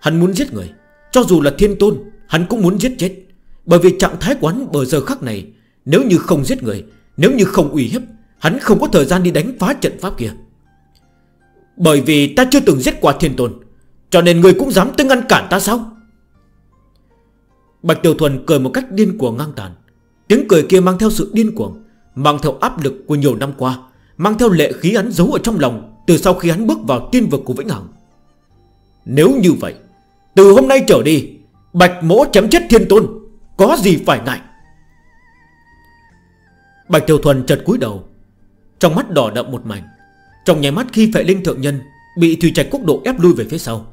Hắn muốn giết người. Cho dù là thiên tôn, Hắn cũng muốn giết chết. Bởi vì trạng thái quán bờ giờ khắc này, Nếu như không giết người, Nếu như không uy hiếp, Hắn không có thời gian đi đánh phá trận pháp kia. Bởi vì ta chưa từng giết qua thiên tôn, Cho nên người cũng dám tới ngăn cản ta sao? Bạch Tiểu Thuần cười một cách điên cuồng ngang tàn. Tiếng cười kia mang theo sự điên cuồng, Mang theo áp lực của nhiều năm qua, Mang theo lệ khí hắn giấu ở trong lòng. Từ sau khi hắn bước vào tiên vực của Vĩnh Hằng. Nếu như vậy, Từ hôm nay trở đi, Bạch mỗ chấm chết thiên tôn, Có gì phải ngại? Bạch Tiểu Thuần chợt cúi đầu, Trong mắt đỏ đậm một mảnh, Trong nháy mắt khi phệ linh thượng nhân Bị thủy trạch quốc độ ép lui về phía sau.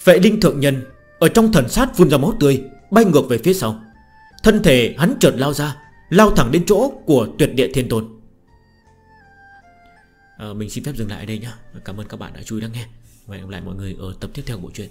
Phệ linh thượng nhân Ở trong thần sát phun ra máu tươi, Bay ngược về phía sau. Thân thể hắn chợt lao ra, Lao thẳng đến chỗ của tuyệt địa thiên tôn. Ờ, mình xin phép dừng lại ở đây nhé Cảm ơn các bạn đã chú lắng nghe. Và hẹn gặp lại mọi người ở tập tiếp theo của bộ truyện.